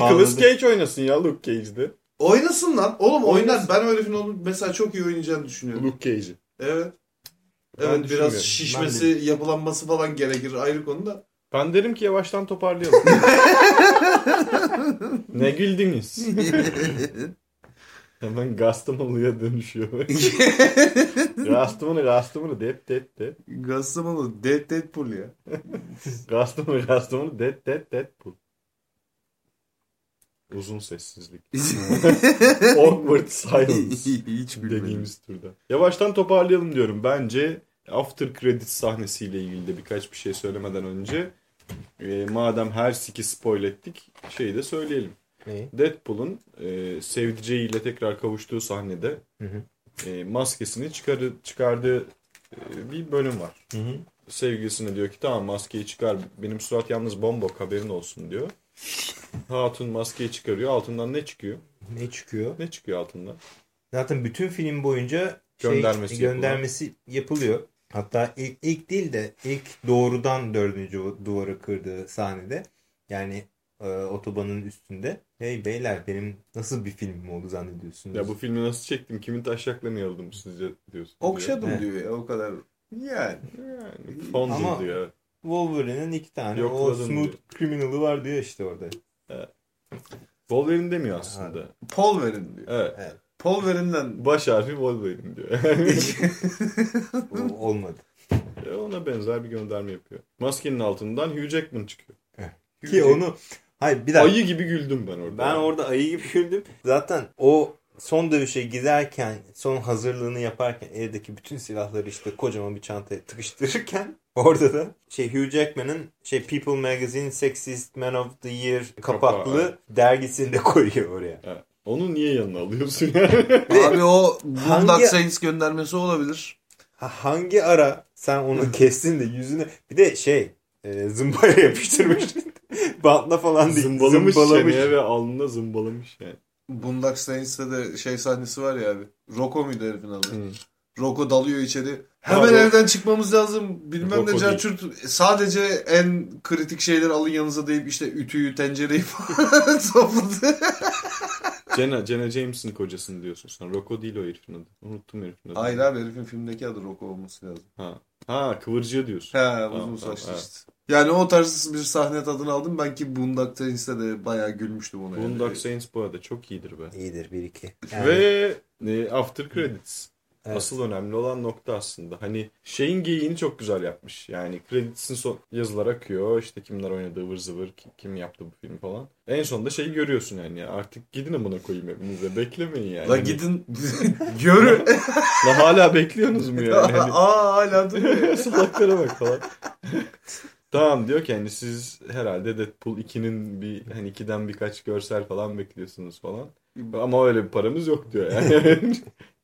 Anladım. Cage oynasın ya Luke Cage'de. Oynasın lan. Oğlum oynar. Oynasın. Ben o herifin onu mesela çok iyi oynayacağını düşünüyorum. Luke Cage'i. Evet. Ben Evet biraz şişmesi, yapılanması falan gerekir ayrı konuda. Ben derim ki yavaştan toparlayalım. ne güldünüz? Hemen Gastamonu'ya dönüşüyor. Gastamonu, Gastamonu, dep dep dep. Gastamonu Dead Deadpool ya. Gastamonu, Gastamonu, dep dep Deadpool. Uzun sessizlik. Awkward silence. Hiç gülmedim. dediğimiz türde. Yavaştan toparlayalım diyorum. Bence after credit sahnesiyle ilgili de birkaç bir şey söylemeden önce e, madem her siki spoil ettik şeyi de söyleyelim. Neyi? Deadpool'un e, sevdiceğiyle tekrar kavuştuğu sahnede Hı hı. e, maskesini çıkarı, çıkardığı e, bir bölüm var. Hı hı. Sevgilisine diyor ki tamam maskeyi çıkar benim surat yalnız bombok haberin olsun diyor. Hatun maskeyi çıkarıyor altından ne çıkıyor? Ne çıkıyor? Ne çıkıyor altından? Zaten bütün film boyunca şey, Göndermesi göndermesi yapılıyor. Hatta ilk, ilk değil de ilk doğrudan dördüncü duvarı kırdığı sahnede yani e, otobanın üstünde hey beyler benim nasıl bir filmim oldu zannediyorsunuz? Ya bu filmi nasıl çektim? Kimin taşaklarını yaladım sizce diyorsun. Okşadım Evet. diyor ya o kadar. Yani. Yani Ama- diyor. Wolverine'in iki tane o Yokladım smooth diyor. criminal'ı var diyor işte orada. Wolverine demiyor aslında. Paul verin diyor. Evet. Evet. Paul verinden Baş harfi Wolverine diyor. O olmadı. Ya Ona benzer bir gönderme yapıyor. Maskenin altından Hugh Jackman çıkıyor. Ki onu hayır bir dakika. Ayı gibi güldüm ben orada. Ben orada ayı gibi güldüm. Zaten o son dövüşe giderken, son hazırlığını yaparken evdeki bütün silahları işte kocaman bir çantaya tıkıştırırken orada da şey Hugh Jackman'ın şey People Magazine Sexiest Man of the Year kapaklı Kapağı, dergisini de koyuyor oraya. Evet. Onu niye yanına alıyorsun yani? Abi o Boondock Saints göndermesi olabilir. Ha, hangi ara sen onu kestin de yüzüne bir de şey e, zımbara yapıştırmış. Bantla falan değil. zımbalamış, zımbalamış. çeneye ve alnına zımbalamış yani. Boondock Saints'te de şey sahnesi var ya abi. Rocco muydu herifin adı? Hı. Rocco dalıyor içeri. Hemen Abi evden çıkmamız lazım. Bilmem Rocco ne değil. carçurt. Sadece en kritik şeyleri alın yanınıza deyip işte ütüyü, tencereyi falan topladı. Jenna, Jenna James'in kocasını diyorsun sen. Rocco değil o herifin adı. Unuttum herifin adını. Hayır abi herifin filmdeki adı Rocco olması lazım. Ha. Ha kıvırcığı diyorsun. He Tamam, uzun tamam, saçlı evet. işte. Yani o tarz bir sahne tadını aldım. Ben ki Boondock Saints'te de bayağı gülmüştüm ona. Boondock yani. Saints bu arada çok iyidir be. İyidir bir iki. Yani, Ve e, After Credits. Evet. Asıl önemli olan nokta aslında. Hani şeyin geyiğini çok güzel yapmış. Yani Credits'in son yazılar akıyor. İşte kimler oynadı ıvır zıvır. Kim, kim yaptı bu film falan. En sonunda şeyi görüyorsun yani. Artık gidin amına koyayım evinize. Beklemeyin yani. La Hani- gidin görün. La hala bekliyorsunuz mu yani? Hani- Aa hala duruyor. Salaklara bak falan. tamam diyor ki hani siz herhalde Deadpool 2'nin bir hani 2'den birkaç görsel falan bekliyorsunuz falan. Ama öyle bir paramız yok diyor yani.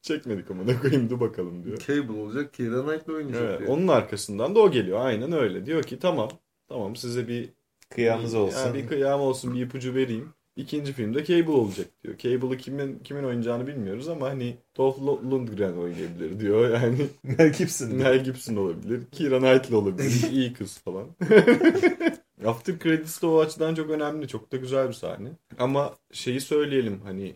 Çekmedik ama ne koyayım dur bakalım diyor. Cable olacak. Keira Knightley oynayacak. Evet, diyor. onun arkasından da o geliyor. Aynen öyle. Diyor ki tamam. Tamam size bir Kıyamız olsun. Yani bir kıyam olsun bir ipucu vereyim. İkinci filmde Cable olacak diyor. Cable'ı kimin kimin oynayacağını bilmiyoruz ama hani Dolph Lundgren oynayabilir diyor. Yani Mel Gibson. Mel Gibson olabilir. Keira Knightley olabilir. iyi kız falan. After Credits de o açıdan çok önemli. Çok da güzel bir sahne. Ama şeyi söyleyelim hani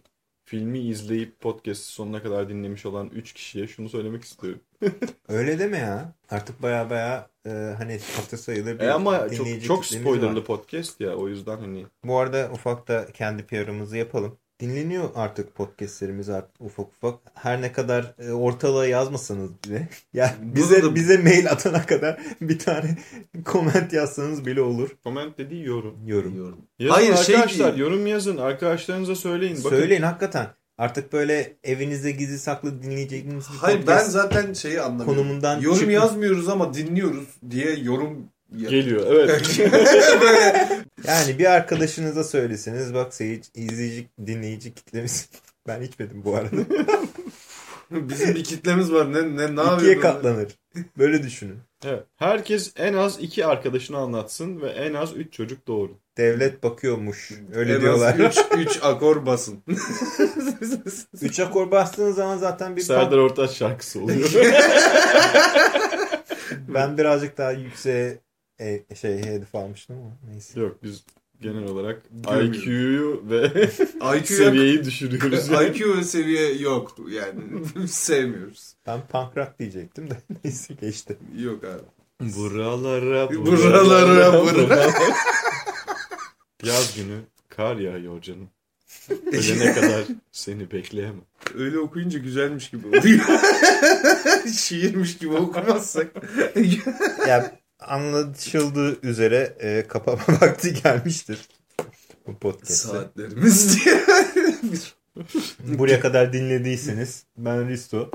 filmi izleyip podcast'i sonuna kadar dinlemiş olan 3 kişiye şunu söylemek istiyorum. Öyle deme ya. Artık baya baya e, hani hatır sayılır bir E ama çok çok spoilerlı var. podcast ya o yüzden hani Bu arada ufak da kendi PR'ımızı yapalım. Dinleniyor artık podcastlerimiz artık ufak ufak. Her ne kadar e, ortalığa yazmasanız bile. Ya bize da- bize mail atana kadar bir tane comment yazsanız bile olur. comment dediği yorum. Yorum. Yorum. Yazın Hayır, şey arkadaşlar değil. yorum yazın. Arkadaşlarınıza söyleyin. Bakın, Söyleyin hakikaten. Artık böyle evinizde gizli saklı dinleyeceğiniz bir Hayır ben zaten şeyi anlamıyorum. konumundan yorum çıkmış- yazmıyoruz ama dinliyoruz diye yorum Geliyor evet. Yani bir arkadaşınıza söyleseniz bak seyirci, izleyici, dinleyici kitlemiz. Ben içmedim bu arada. Bizim bir kitlemiz var. Ne ne ne İkiye katlanır. Böyle düşünün. evet. Herkes en az iki arkadaşını anlatsın ve en az üç çocuk doğurun. Devlet bakıyormuş. Öyle En diyorlar. 3 3 akor basın. Üç akor bastığınız zaman zaten bir Serdar Ortaç şarkısı oluyor. ben birazcık daha yükseğe e, şey hedef almıştım ama neyse. Yok biz genel olarak. IQ'yu ve IQ seviyeyi düşürüyoruz. yani. IQ ve seviye yok yani. Sevmiyoruz. Ben punk rock diyecektim de neyse geçti. Yok abi. Buralara Buralara, buralara. Yaz günü kar yağıyor canım. Ölene kadar seni bekleyemem. Öyle okuyunca güzelmiş gibi oluyor. Şiirmiş gibi okumazsak. Ya anlaşıldığı üzere e, kapama vakti gelmiştir. Bu podcast'te. Saatlerimiz diye. Buraya kadar dinlediyseniz ben Risto.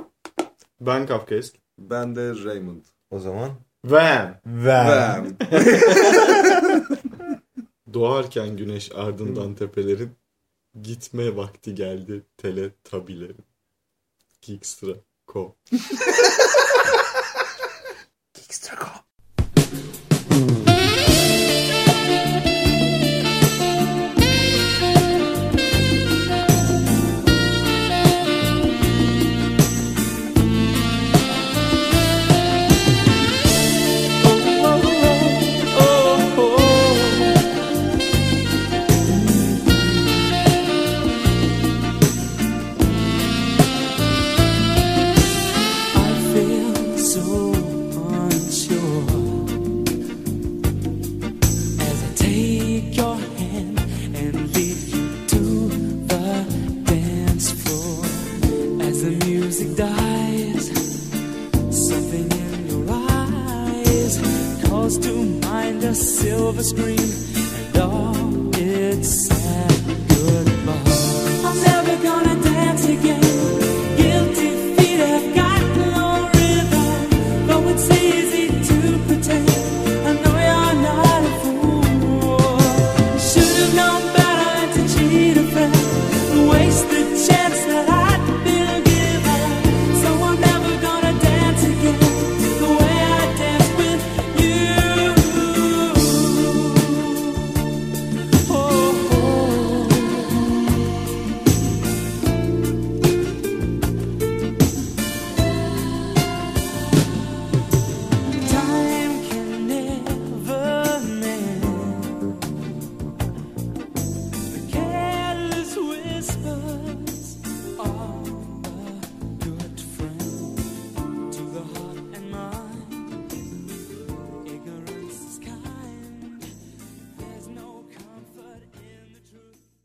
Ben Kafkaesk. ben de Raymond. O zaman Van. Van. Ben. Doğarken güneş ardından tepelerin gitme vakti geldi tele tabilerin. Geekstra